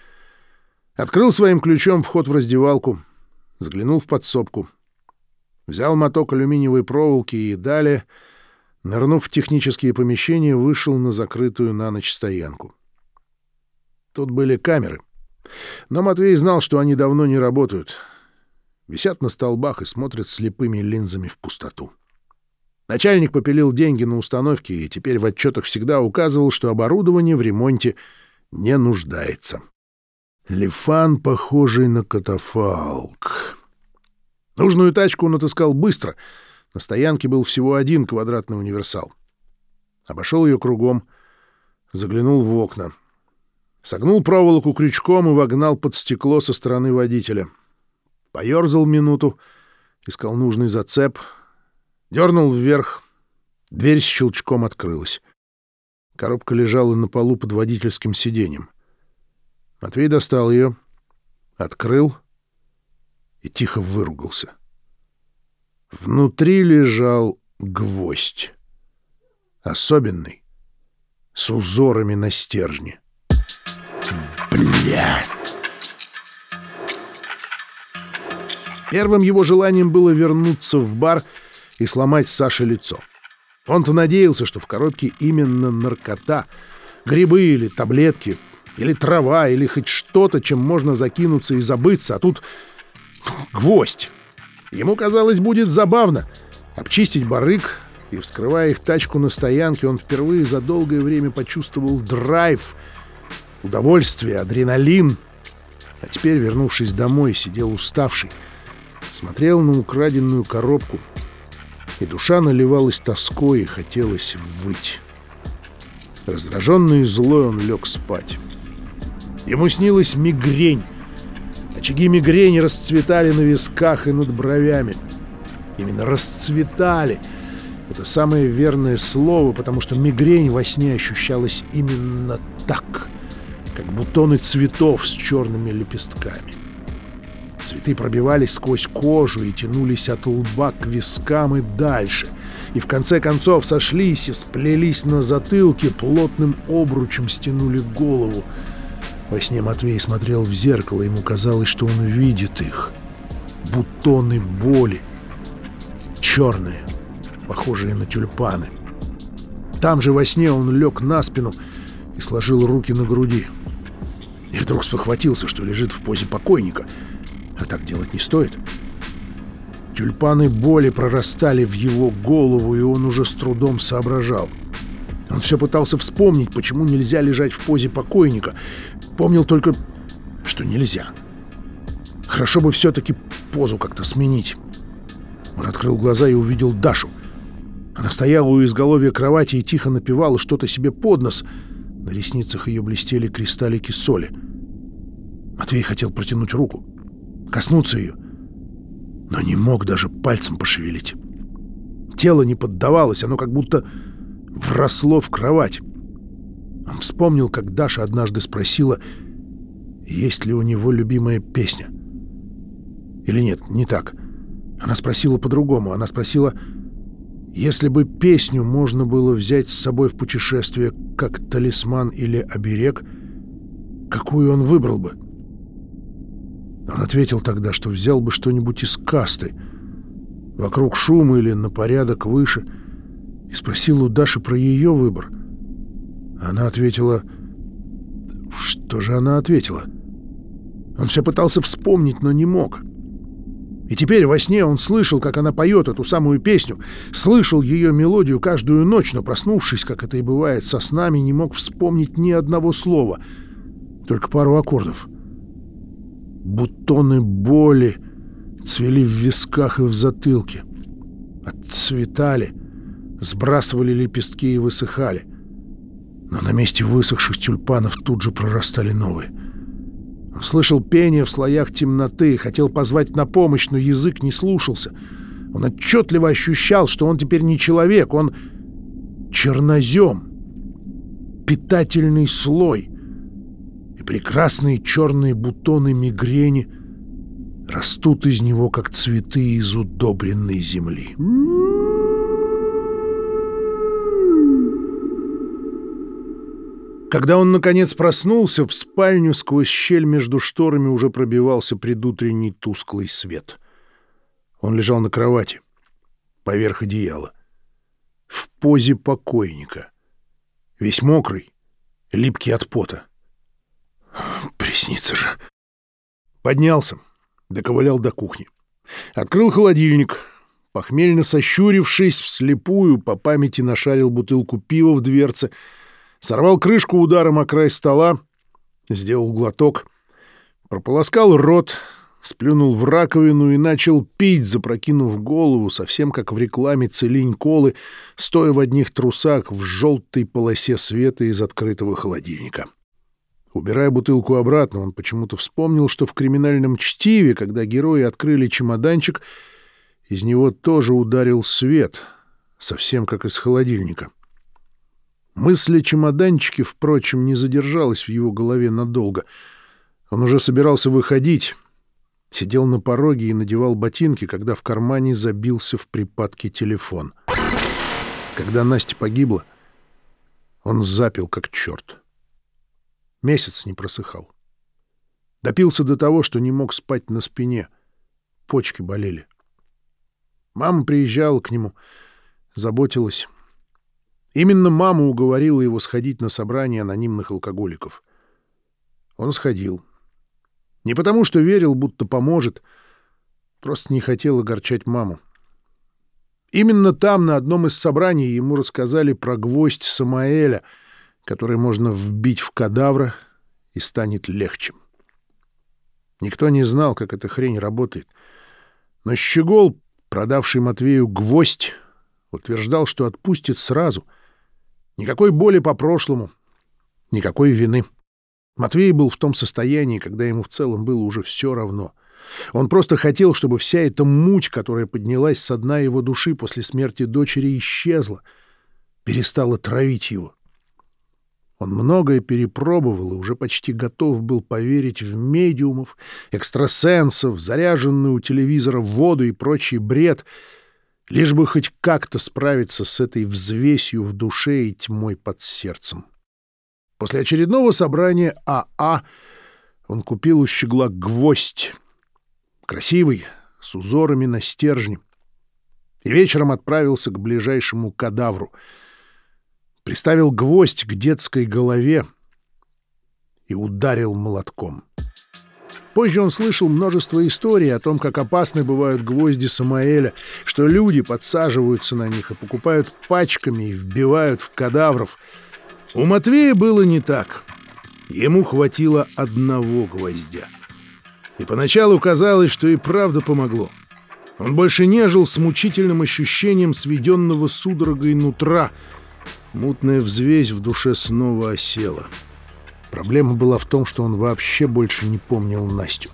Открыл своим ключом вход в раздевалку, заглянул в подсобку, взял моток алюминиевой проволоки и далее, нырнув в технические помещения, вышел на закрытую на ночь стоянку. Тут были камеры. Но Матвей знал, что они давно не работают. Висят на столбах и смотрят слепыми линзами в пустоту. Начальник попилил деньги на установки и теперь в отчетах всегда указывал, что оборудование в ремонте не нуждается. Лифан, похожий на катафалк. Нужную тачку он отыскал быстро. На стоянке был всего один квадратный универсал. Обошел ее кругом, заглянул в окна. Согнул проволоку крючком и вогнал под стекло со стороны водителя. Поерзал минуту, искал нужный зацеп — Дернул вверх. Дверь с щелчком открылась. Коробка лежала на полу под водительским сиденьем. Матвей достал ее, открыл и тихо выругался. Внутри лежал гвоздь. Особенный, с узорами на стержне. Блядь! Первым его желанием было вернуться в бар — и сломать Саше лицо. Он-то надеялся, что в коробке именно наркота, грибы или таблетки, или трава, или хоть что-то, чем можно закинуться и забыться, а тут гвоздь. Ему казалось, будет забавно обчистить барык, и, вскрывая их тачку на стоянке, он впервые за долгое время почувствовал драйв, удовольствие, адреналин. А теперь, вернувшись домой, сидел уставший, смотрел на украденную коробку — и душа наливалась тоской и хотелось выть. Раздраженный и злой он лег спать. Ему снилась мигрень. Очаги мигрени расцветали на висках и над бровями. Именно расцветали. Это самое верное слово, потому что мигрень во сне ощущалась именно так, как бутоны цветов с черными лепестками. Цветы пробивались сквозь кожу и тянулись от лба к вискам и дальше. И в конце концов сошлись и сплелись на затылке, плотным обручем стянули голову. Во сне Матвей смотрел в зеркало, ему казалось, что он видит их. Бутоны боли. Черные, похожие на тюльпаны. Там же во сне он лег на спину и сложил руки на груди. И вдруг спохватился, что лежит в позе покойника — а так делать не стоит. Тюльпаны боли прорастали в его голову, и он уже с трудом соображал. Он все пытался вспомнить, почему нельзя лежать в позе покойника. Помнил только, что нельзя. Хорошо бы все-таки позу как-то сменить. Он открыл глаза и увидел Дашу. Она стояла у изголовья кровати и тихо напевала что-то себе под нос. На ресницах ее блестели кристаллики соли. Матвей хотел протянуть руку коснуться ее, но не мог даже пальцем пошевелить. Тело не поддавалось, оно как будто вросло в кровать. Он вспомнил, как Даша однажды спросила, есть ли у него любимая песня. Или нет, не так. Она спросила по-другому. Она спросила, если бы песню можно было взять с собой в путешествие как талисман или оберег, какую он выбрал бы? — он ответил тогда, что взял бы что-нибудь из касты, вокруг шума или на порядок выше, и спросил у Даши про ее выбор. Она ответила... Что же она ответила? Он все пытался вспомнить, но не мог. И теперь во сне он слышал, как она поет эту самую песню, слышал ее мелодию каждую ночь, но, проснувшись, как это и бывает со снами, не мог вспомнить ни одного слова, только пару аккордов — Бутоны боли цвели в висках и в затылке. Отцветали, сбрасывали лепестки и высыхали. Но на месте высохших тюльпанов тут же прорастали новые. Он слышал пение в слоях темноты, хотел позвать на помощь, но язык не слушался. Он отчетливо ощущал, что он теперь не человек, он чернозем, питательный слой, и прекрасные черные бутоны мигрени растут из него, как цветы из удобренной земли. Когда он, наконец, проснулся, в спальню сквозь щель между шторами уже пробивался предутренний тусклый свет. Он лежал на кровати, поверх одеяла, в позе покойника, весь мокрый, липкий от пота. Приснится же. Поднялся, доковылял до кухни. Открыл холодильник. Похмельно сощурившись, вслепую по памяти нашарил бутылку пива в дверце, сорвал крышку ударом о край стола, сделал глоток, прополоскал рот, сплюнул в раковину и начал пить, запрокинув голову, совсем как в рекламе целинь колы, стоя в одних трусах в желтой полосе света из открытого холодильника. — Убирая бутылку обратно, он почему-то вспомнил, что в криминальном чтиве, когда герои открыли чемоданчик, из него тоже ударил свет, совсем как из холодильника. Мысль о чемоданчике, впрочем, не задержалась в его голове надолго. Он уже собирался выходить, сидел на пороге и надевал ботинки, когда в кармане забился в припадке телефон. Когда Настя погибла, он запил как черт. Месяц не просыхал. Допился до того, что не мог спать на спине. Почки болели. Мама приезжала к нему, заботилась. Именно мама уговорила его сходить на собрание анонимных алкоголиков. Он сходил. Не потому, что верил, будто поможет, просто не хотел огорчать маму. Именно там, на одном из собраний, ему рассказали про гвоздь Самаэля — который можно вбить в кадавра и станет легче. Никто не знал, как эта хрень работает. Но Щегол, продавший Матвею гвоздь, утверждал, что отпустит сразу. Никакой боли по прошлому, никакой вины. Матвей был в том состоянии, когда ему в целом было уже все равно. Он просто хотел, чтобы вся эта муть, которая поднялась со дна его души после смерти дочери, исчезла, перестала травить его. Он многое перепробовал и уже почти готов был поверить в медиумов, экстрасенсов, заряженную у телевизора воду и прочий бред, лишь бы хоть как-то справиться с этой взвесью в душе и тьмой под сердцем. После очередного собрания АА а он купил у щегла гвоздь, красивый, с узорами на стержне, и вечером отправился к ближайшему кадавру — приставил гвоздь к детской голове и ударил молотком. Позже он слышал множество историй о том, как опасны бывают гвозди Самаэля, что люди подсаживаются на них и покупают пачками и вбивают в кадавров. У Матвея было не так. Ему хватило одного гвоздя. И поначалу казалось, что и правда помогло. Он больше не жил с мучительным ощущением сведенного судорогой нутра — Мутная взвесь в душе снова осела. Проблема была в том, что он вообще больше не помнил Настю.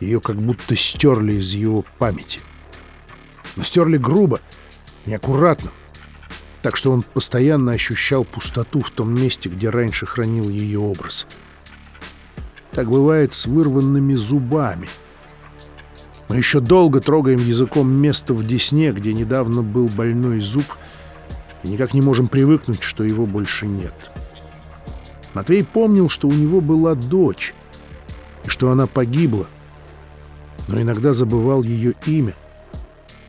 Ее как будто стерли из его памяти. Но стерли грубо, неаккуратно, так что он постоянно ощущал пустоту в том месте, где раньше хранил ее образ. Так бывает с вырванными зубами. Мы еще долго трогаем языком место в десне, где недавно был больной зуб — и никак не можем привыкнуть, что его больше нет. Матвей помнил, что у него была дочь, и что она погибла, но иногда забывал ее имя,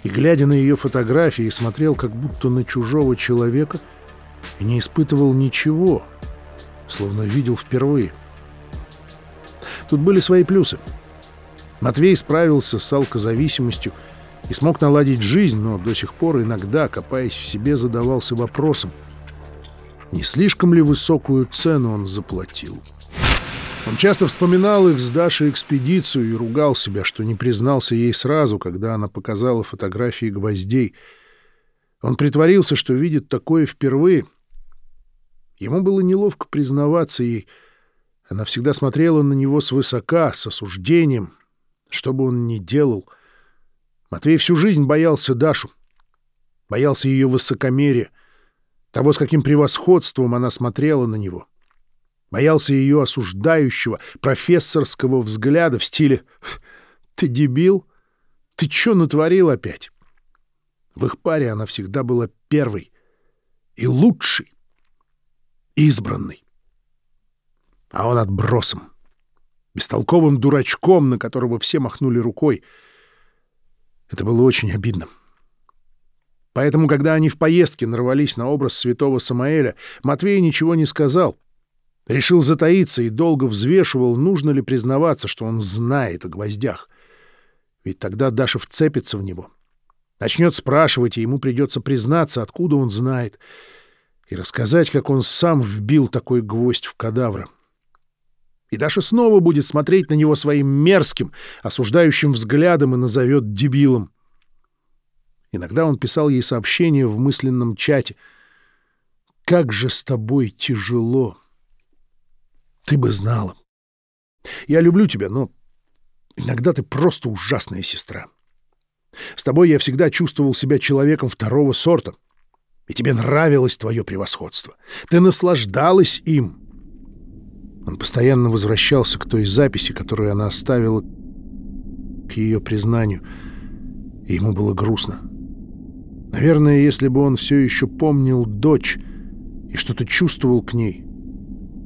и, глядя на ее фотографии, смотрел как будто на чужого человека и не испытывал ничего, словно видел впервые. Тут были свои плюсы. Матвей справился с алкозависимостью, и смог наладить жизнь, но до сих пор иногда, копаясь в себе, задавался вопросом, не слишком ли высокую цену он заплатил. Он часто вспоминал их с Дашей экспедицию и ругал себя, что не признался ей сразу, когда она показала фотографии гвоздей. Он притворился, что видит такое впервые. Ему было неловко признаваться ей. Она всегда смотрела на него свысока, с осуждением, что бы он ни делал — Матвей всю жизнь боялся Дашу, боялся ее высокомерия, того, с каким превосходством она смотрела на него. Боялся ее осуждающего, профессорского взгляда в стиле «Ты дебил? Ты что натворил опять?» В их паре она всегда была первой и лучшей, избранной. а он отбросом. Бестолковым дурачком, на которого все махнули рукой. Это было очень обидно. Поэтому, когда они в поездке нарвались на образ святого Самаэля, Матвей ничего не сказал. Решил затаиться и долго взвешивал, нужно ли признаваться, что он знает о гвоздях. Ведь тогда Даша вцепится в него. Начнет спрашивать, и ему придется признаться, откуда он знает, и рассказать, как он сам вбил такой гвоздь в кадавра. И Даша снова будет смотреть на него своим мерзким, осуждающим взглядом и назовет дебилом. Иногда он писал ей сообщения в мысленном чате. «Как же с тобой тяжело! Ты бы знала. Я люблю тебя, но иногда ты просто ужасная сестра. С тобой я всегда чувствовал себя человеком второго сорта, и тебе нравилось твое превосходство. Ты наслаждалась им». Он постоянно возвращался к той записи, которую она оставила к ее признанию, и ему было грустно. Наверное, если бы он все еще помнил дочь и что-то чувствовал к ней,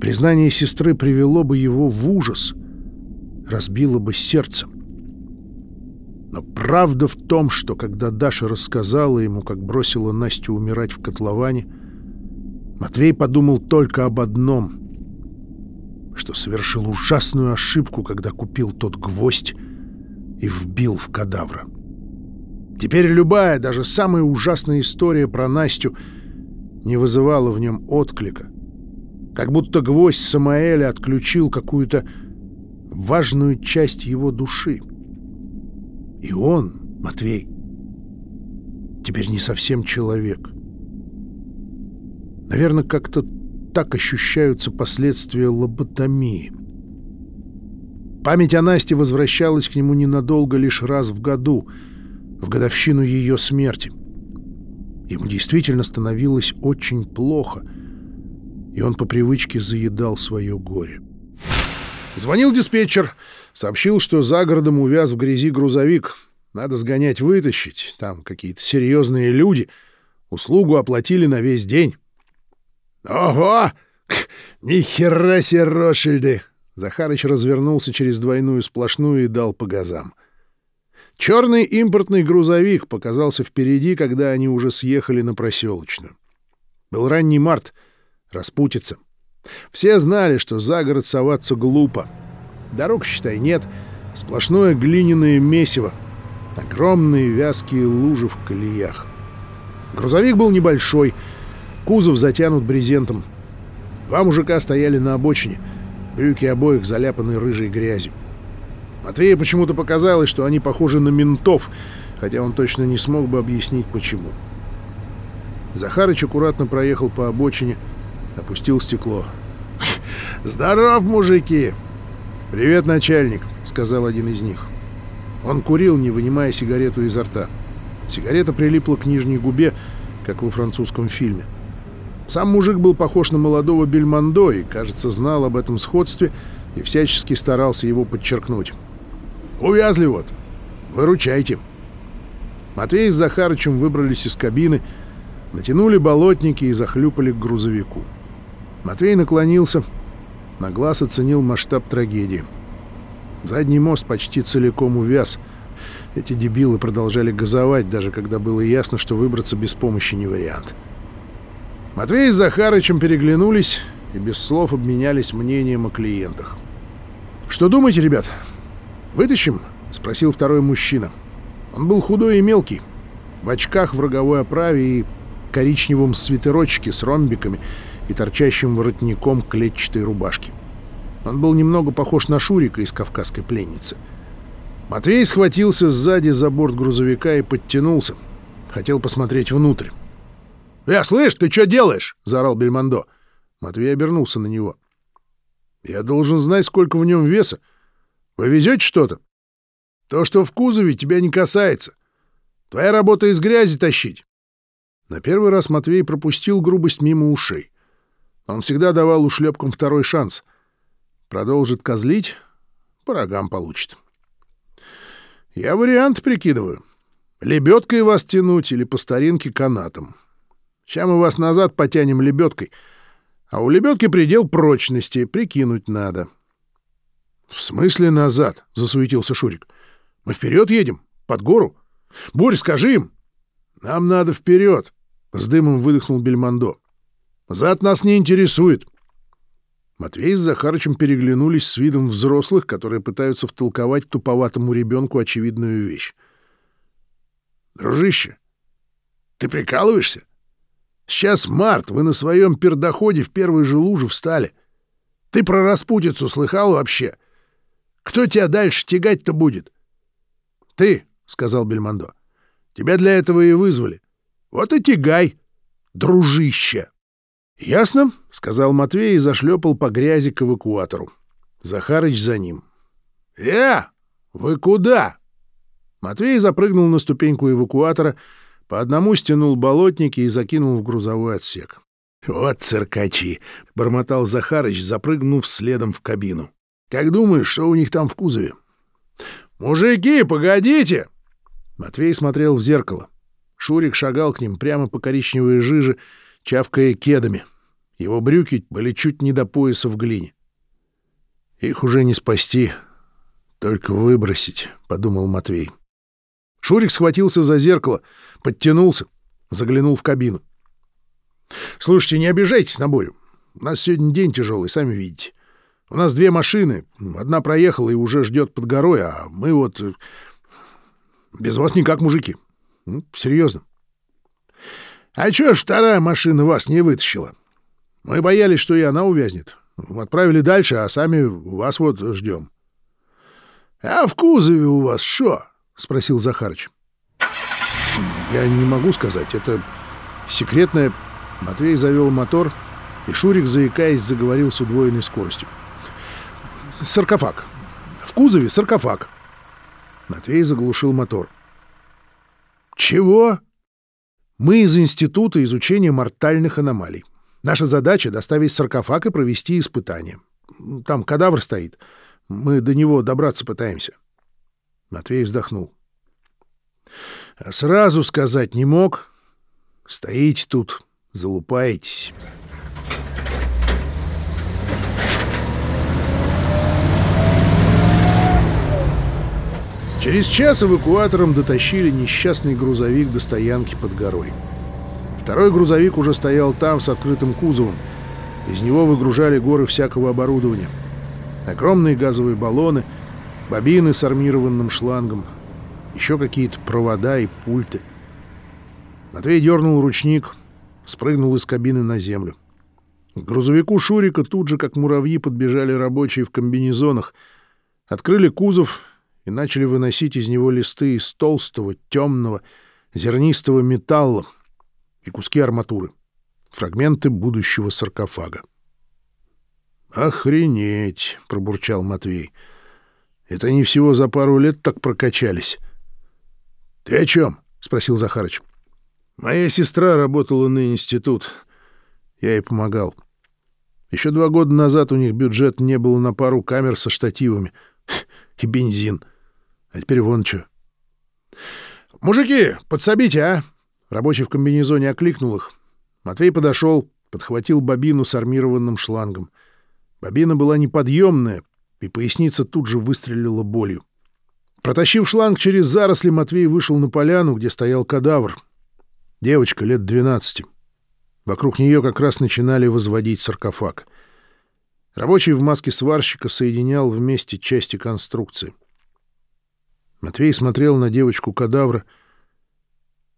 признание сестры привело бы его в ужас, разбило бы сердце. Но правда в том, что когда Даша рассказала ему, как бросила Настю умирать в котловане, Матвей подумал только об одном — что совершил ужасную ошибку, когда купил тот гвоздь и вбил в кадавра. Теперь любая, даже самая ужасная история про Настю не вызывала в нем отклика. Как будто гвоздь Самаэля отключил какую-то важную часть его души. И он, Матвей, теперь не совсем человек. Наверное, как-то так ощущаются последствия лоботомии. Память о Насте возвращалась к нему ненадолго лишь раз в году, в годовщину ее смерти. Ему действительно становилось очень плохо, и он по привычке заедал свое горе. Звонил диспетчер, сообщил, что за городом увяз в грязи грузовик. Надо сгонять вытащить, там какие-то серьезные люди. Услугу оплатили на весь день. «Ого! Ни хера себе Ротшильды!» Захарыч развернулся через двойную сплошную и дал по газам. Черный импортный грузовик показался впереди, когда они уже съехали на проселочную. Был ранний март, распутица. Все знали, что за город соваться глупо. Дорог, считай, нет, сплошное глиняное месиво, огромные вязкие лужи в колеях. Грузовик был небольшой — Кузов затянут брезентом. Два мужика стояли на обочине. Брюки обоих заляпаны рыжей грязью. Матвею почему-то показалось, что они похожи на ментов, хотя он точно не смог бы объяснить, почему. Захарыч аккуратно проехал по обочине, опустил стекло. «Здоров, мужики!» «Привет, начальник», — сказал один из них. Он курил, не вынимая сигарету изо рта. Сигарета прилипла к нижней губе, как во французском фильме. Сам мужик был похож на молодого Бельмондо и, кажется, знал об этом сходстве и всячески старался его подчеркнуть. «Увязли вот! Выручайте!» Матвей с Захарычем выбрались из кабины, натянули болотники и захлюпали к грузовику. Матвей наклонился, на глаз оценил масштаб трагедии. Задний мост почти целиком увяз. Эти дебилы продолжали газовать, даже когда было ясно, что выбраться без помощи не вариант. — Матвей с Захарычем переглянулись и без слов обменялись мнением о клиентах. «Что думаете, ребят? Вытащим?» — спросил второй мужчина. Он был худой и мелкий, в очках в роговой оправе и коричневом свитерочке с ромбиками и торчащим воротником клетчатой рубашки. Он был немного похож на Шурика из «Кавказской пленницы». Матвей схватился сзади за борт грузовика и подтянулся. Хотел посмотреть внутрь. «Э, слышь, ты что делаешь?» — заорал Бельмондо. Матвей обернулся на него. «Я должен знать, сколько в нем веса. Вы везете что-то? То, что в кузове, тебя не касается. Твоя работа из грязи тащить». На первый раз Матвей пропустил грубость мимо ушей. Он всегда давал ушлепкам второй шанс. Продолжит козлить — по рогам получит. «Я вариант прикидываю. Лебедкой вас тянуть или по старинке канатом. Сейчас мы вас назад потянем лебедкой, А у лебедки предел прочности, прикинуть надо. — В смысле назад? — засуетился Шурик. — Мы вперед едем? Под гору? Борь, скажи им! — Нам надо вперед! — с дымом выдохнул Бельмондо. — Зад нас не интересует. Матвей с Захарычем переглянулись с видом взрослых, которые пытаются втолковать туповатому ребенку очевидную вещь. — Дружище, ты прикалываешься? Сейчас март, вы на своем пердоходе в первой же луже встали. Ты про распутицу слыхал вообще? Кто тебя дальше тягать-то будет? — Ты, — сказал Бельмондо. — Тебя для этого и вызвали. Вот и тягай, дружище. — Ясно, — сказал Матвей и зашлепал по грязи к эвакуатору. Захарыч за ним. — Э, вы куда? Матвей запрыгнул на ступеньку эвакуатора — по одному стянул болотники и закинул в грузовой отсек. «Вот циркачи!» — бормотал Захарыч, запрыгнув следом в кабину. «Как думаешь, что у них там в кузове?» «Мужики, погодите!» Матвей смотрел в зеркало. Шурик шагал к ним прямо по коричневой жиже, чавкая кедами. Его брюки были чуть не до пояса в глине. «Их уже не спасти, только выбросить», — подумал Матвей. Шурик схватился за зеркало, подтянулся, заглянул в кабину. «Слушайте, не обижайтесь на Борю. У нас сегодня день тяжелый, сами видите. У нас две машины. Одна проехала и уже ждет под горой, а мы вот... Э, без вас никак, мужики. Ну, серьезно. А чё ж вторая машина вас не вытащила? Мы боялись, что и она увязнет. Отправили дальше, а сами вас вот ждем. А в кузове у вас что? — спросил Захарыч. «Я не могу сказать. Это секретное...» Матвей завел мотор, и Шурик, заикаясь, заговорил с удвоенной скоростью. «Саркофаг. В кузове саркофаг». Матвей заглушил мотор. «Чего?» «Мы из Института изучения мортальных аномалий. Наша задача — доставить саркофаг и провести испытания. Там кадавр стоит. Мы до него добраться пытаемся». Матвей вздохнул. А сразу сказать не мог. Стоите тут, залупаетесь. Через час эвакуатором дотащили несчастный грузовик до стоянки под горой. Второй грузовик уже стоял там с открытым кузовом. Из него выгружали горы всякого оборудования. Огромные газовые баллоны — бобины с армированным шлангом, еще какие-то провода и пульты. Матвей дернул ручник, спрыгнул из кабины на землю. К грузовику Шурика тут же, как муравьи, подбежали рабочие в комбинезонах, открыли кузов и начали выносить из него листы из толстого, темного, зернистого металла и куски арматуры, фрагменты будущего саркофага. «Охренеть!» — пробурчал Матвей — это они всего за пару лет так прокачались. — Ты о чем? — спросил Захарыч. — Моя сестра работала на институт. Я ей помогал. Еще два года назад у них бюджет не было на пару камер со штативами. И бензин. А теперь вон что. — Мужики, подсобите, а! Рабочий в комбинезоне окликнул их. Матвей подошел, подхватил бобину с армированным шлангом. Бобина была неподъемная, и поясница тут же выстрелила болью. Протащив шланг через заросли, Матвей вышел на поляну, где стоял кадавр. Девочка лет двенадцати. Вокруг нее как раз начинали возводить саркофаг. Рабочий в маске сварщика соединял вместе части конструкции. Матвей смотрел на девочку кадавра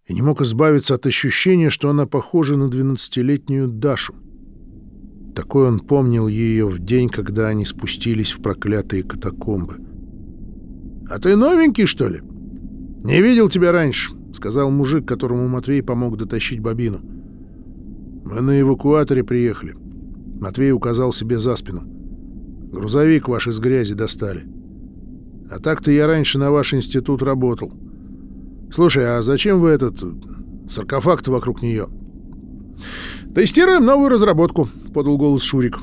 и не мог избавиться от ощущения, что она похожа на двенадцатилетнюю Дашу — такой он помнил ее в день, когда они спустились в проклятые катакомбы. «А ты новенький, что ли?» «Не видел тебя раньше», — сказал мужик, которому Матвей помог дотащить бобину. «Мы на эвакуаторе приехали». Матвей указал себе за спину. «Грузовик ваш из грязи достали. А так-то я раньше на ваш институт работал. Слушай, а зачем вы этот саркофаг-то вокруг нее?» «Тестируем новую разработку», — подал голос Шурик.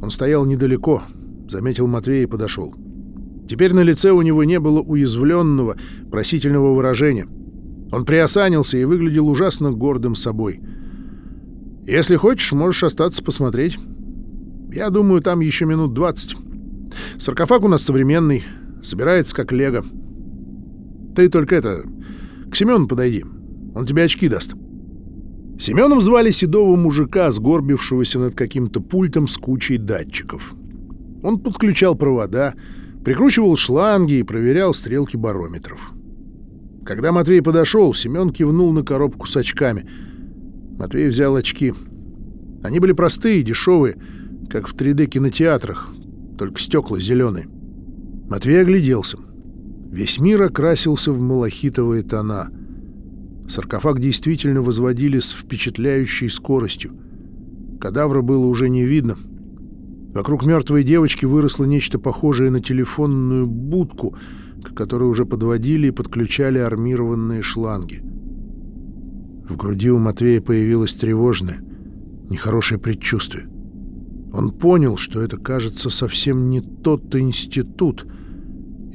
Он стоял недалеко, заметил Матвей и подошел. Теперь на лице у него не было уязвленного, просительного выражения. Он приосанился и выглядел ужасно гордым собой. Если хочешь, можешь остаться посмотреть. Я думаю, там еще минут двадцать. Саркофаг у нас современный, собирается как лего. Ты только это... К Семену подойди. Он тебе очки даст. Семеном звали седого мужика, сгорбившегося над каким-то пультом с кучей датчиков. Он подключал провода, прикручивал шланги и проверял стрелки барометров. Когда Матвей подошел, Семен кивнул на коробку с очками. Матвей взял очки. Они были простые, дешевые, как в 3D-кинотеатрах, только стекла зеленые. Матвей огляделся. Весь мир окрасился в малахитовые тона. Саркофаг действительно возводили с впечатляющей скоростью. Кадавра было уже не видно. Вокруг мертвой девочки выросло нечто похожее на телефонную будку, к которой уже подводили и подключали армированные шланги. В груди у Матвея появилось тревожное, нехорошее предчувствие. Он понял, что это, кажется, совсем не тот институт,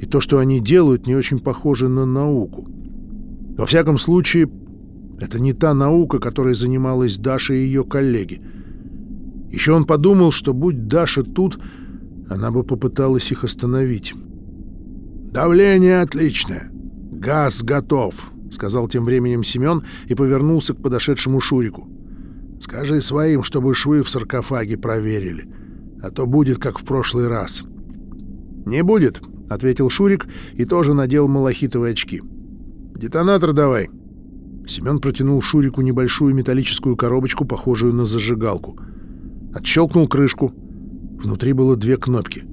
и то, что они делают, не очень похоже на науку. Во всяком случае, это не та наука, которой занималась Даша и ее коллеги. Еще он подумал, что будь Даша тут, она бы попыталась их остановить. «Давление отличное. Газ готов», — сказал тем временем Семен и повернулся к подошедшему Шурику. Скажи своим, чтобы швы в саркофаге проверили, а то будет, как в прошлый раз». «Не будет», — ответил Шурик и тоже надел малахитовые очки. «Детонатор давай». Семен протянул Шурику небольшую металлическую коробочку, похожую на зажигалку. Отщелкнул крышку. Внутри было две кнопки.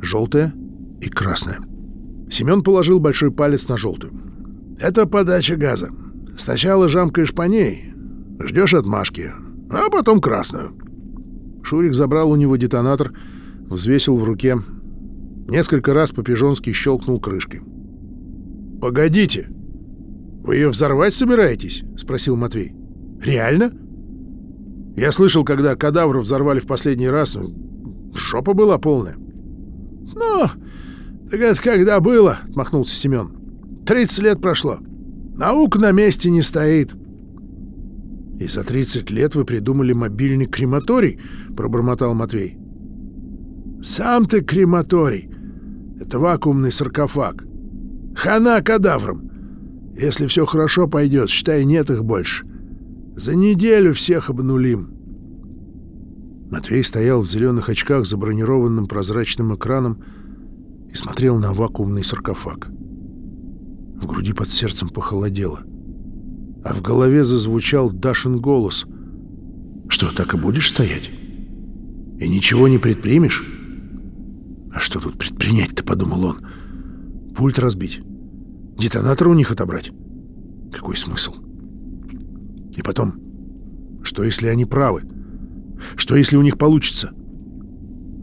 Желтая и красная. Семен положил большой палец на желтую. «Это подача газа. Сначала жамкаешь по ней, Ждешь отмашки, а потом красную. Шурик забрал у него детонатор, взвесил в руке. Несколько раз по-пижонски щелкнул крышкой. «Погодите! Вы ее взорвать собираетесь?» — спросил Матвей. «Реально?» «Я слышал, когда кадавров взорвали в последний раз, ну, шопа была полная». «Ну, так это когда было?» — отмахнулся Семен. «Тридцать лет прошло. Наука на месте не стоит». «И за 30 лет вы придумали мобильный крематорий?» — пробормотал Матвей. «Сам ты крематорий. Это вакуумный саркофаг. Хана кадаврам. Если все хорошо пойдет, считай, нет их больше. За неделю всех обнулим». Матвей стоял в зеленых очках за бронированным прозрачным экраном и смотрел на вакуумный саркофаг. В груди под сердцем похолодело — а в голове зазвучал Дашин голос. «Что, так и будешь стоять? И ничего не предпримешь?» «А что тут предпринять-то?» — подумал он. «Пульт разбить? Детонатор у них отобрать? Какой смысл?» И потом, что если они правы? Что если у них получится?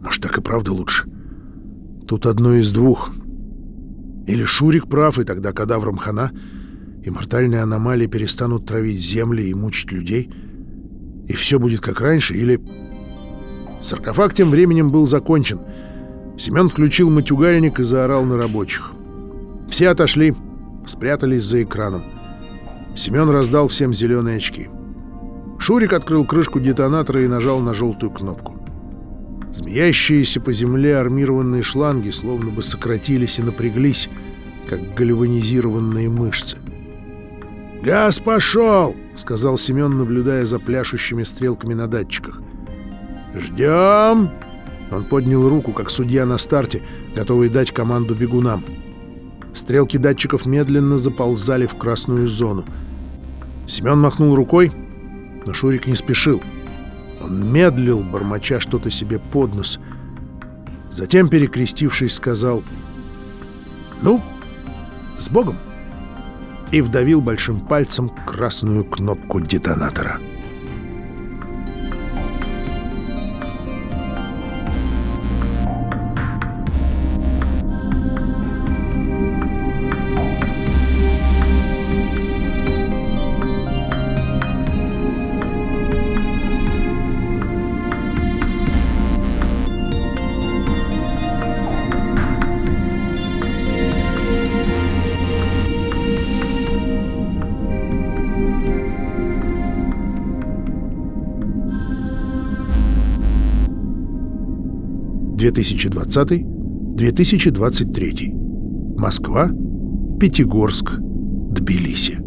Может, так и правда лучше? Тут одно из двух. Или Шурик прав, и тогда кадаврам хана — и мортальные аномалии перестанут травить земли и мучить людей, и все будет как раньше, или... Саркофаг тем временем был закончен. Семен включил матюгальник и заорал на рабочих. Все отошли, спрятались за экраном. Семен раздал всем зеленые очки. Шурик открыл крышку детонатора и нажал на желтую кнопку. Змеящиеся по земле армированные шланги словно бы сократились и напряглись, как гальванизированные мышцы. «Газ пошел!» — сказал Семен, наблюдая за пляшущими стрелками на датчиках. «Ждем!» Он поднял руку, как судья на старте, готовый дать команду бегунам. Стрелки датчиков медленно заползали в красную зону. Семен махнул рукой, но Шурик не спешил. Он медлил, бормоча что-то себе под нос. Затем, перекрестившись, сказал «Ну, с Богом!» и вдавил большим пальцем красную кнопку детонатора. 2020-2023. Москва, Пятигорск, Тбилиси.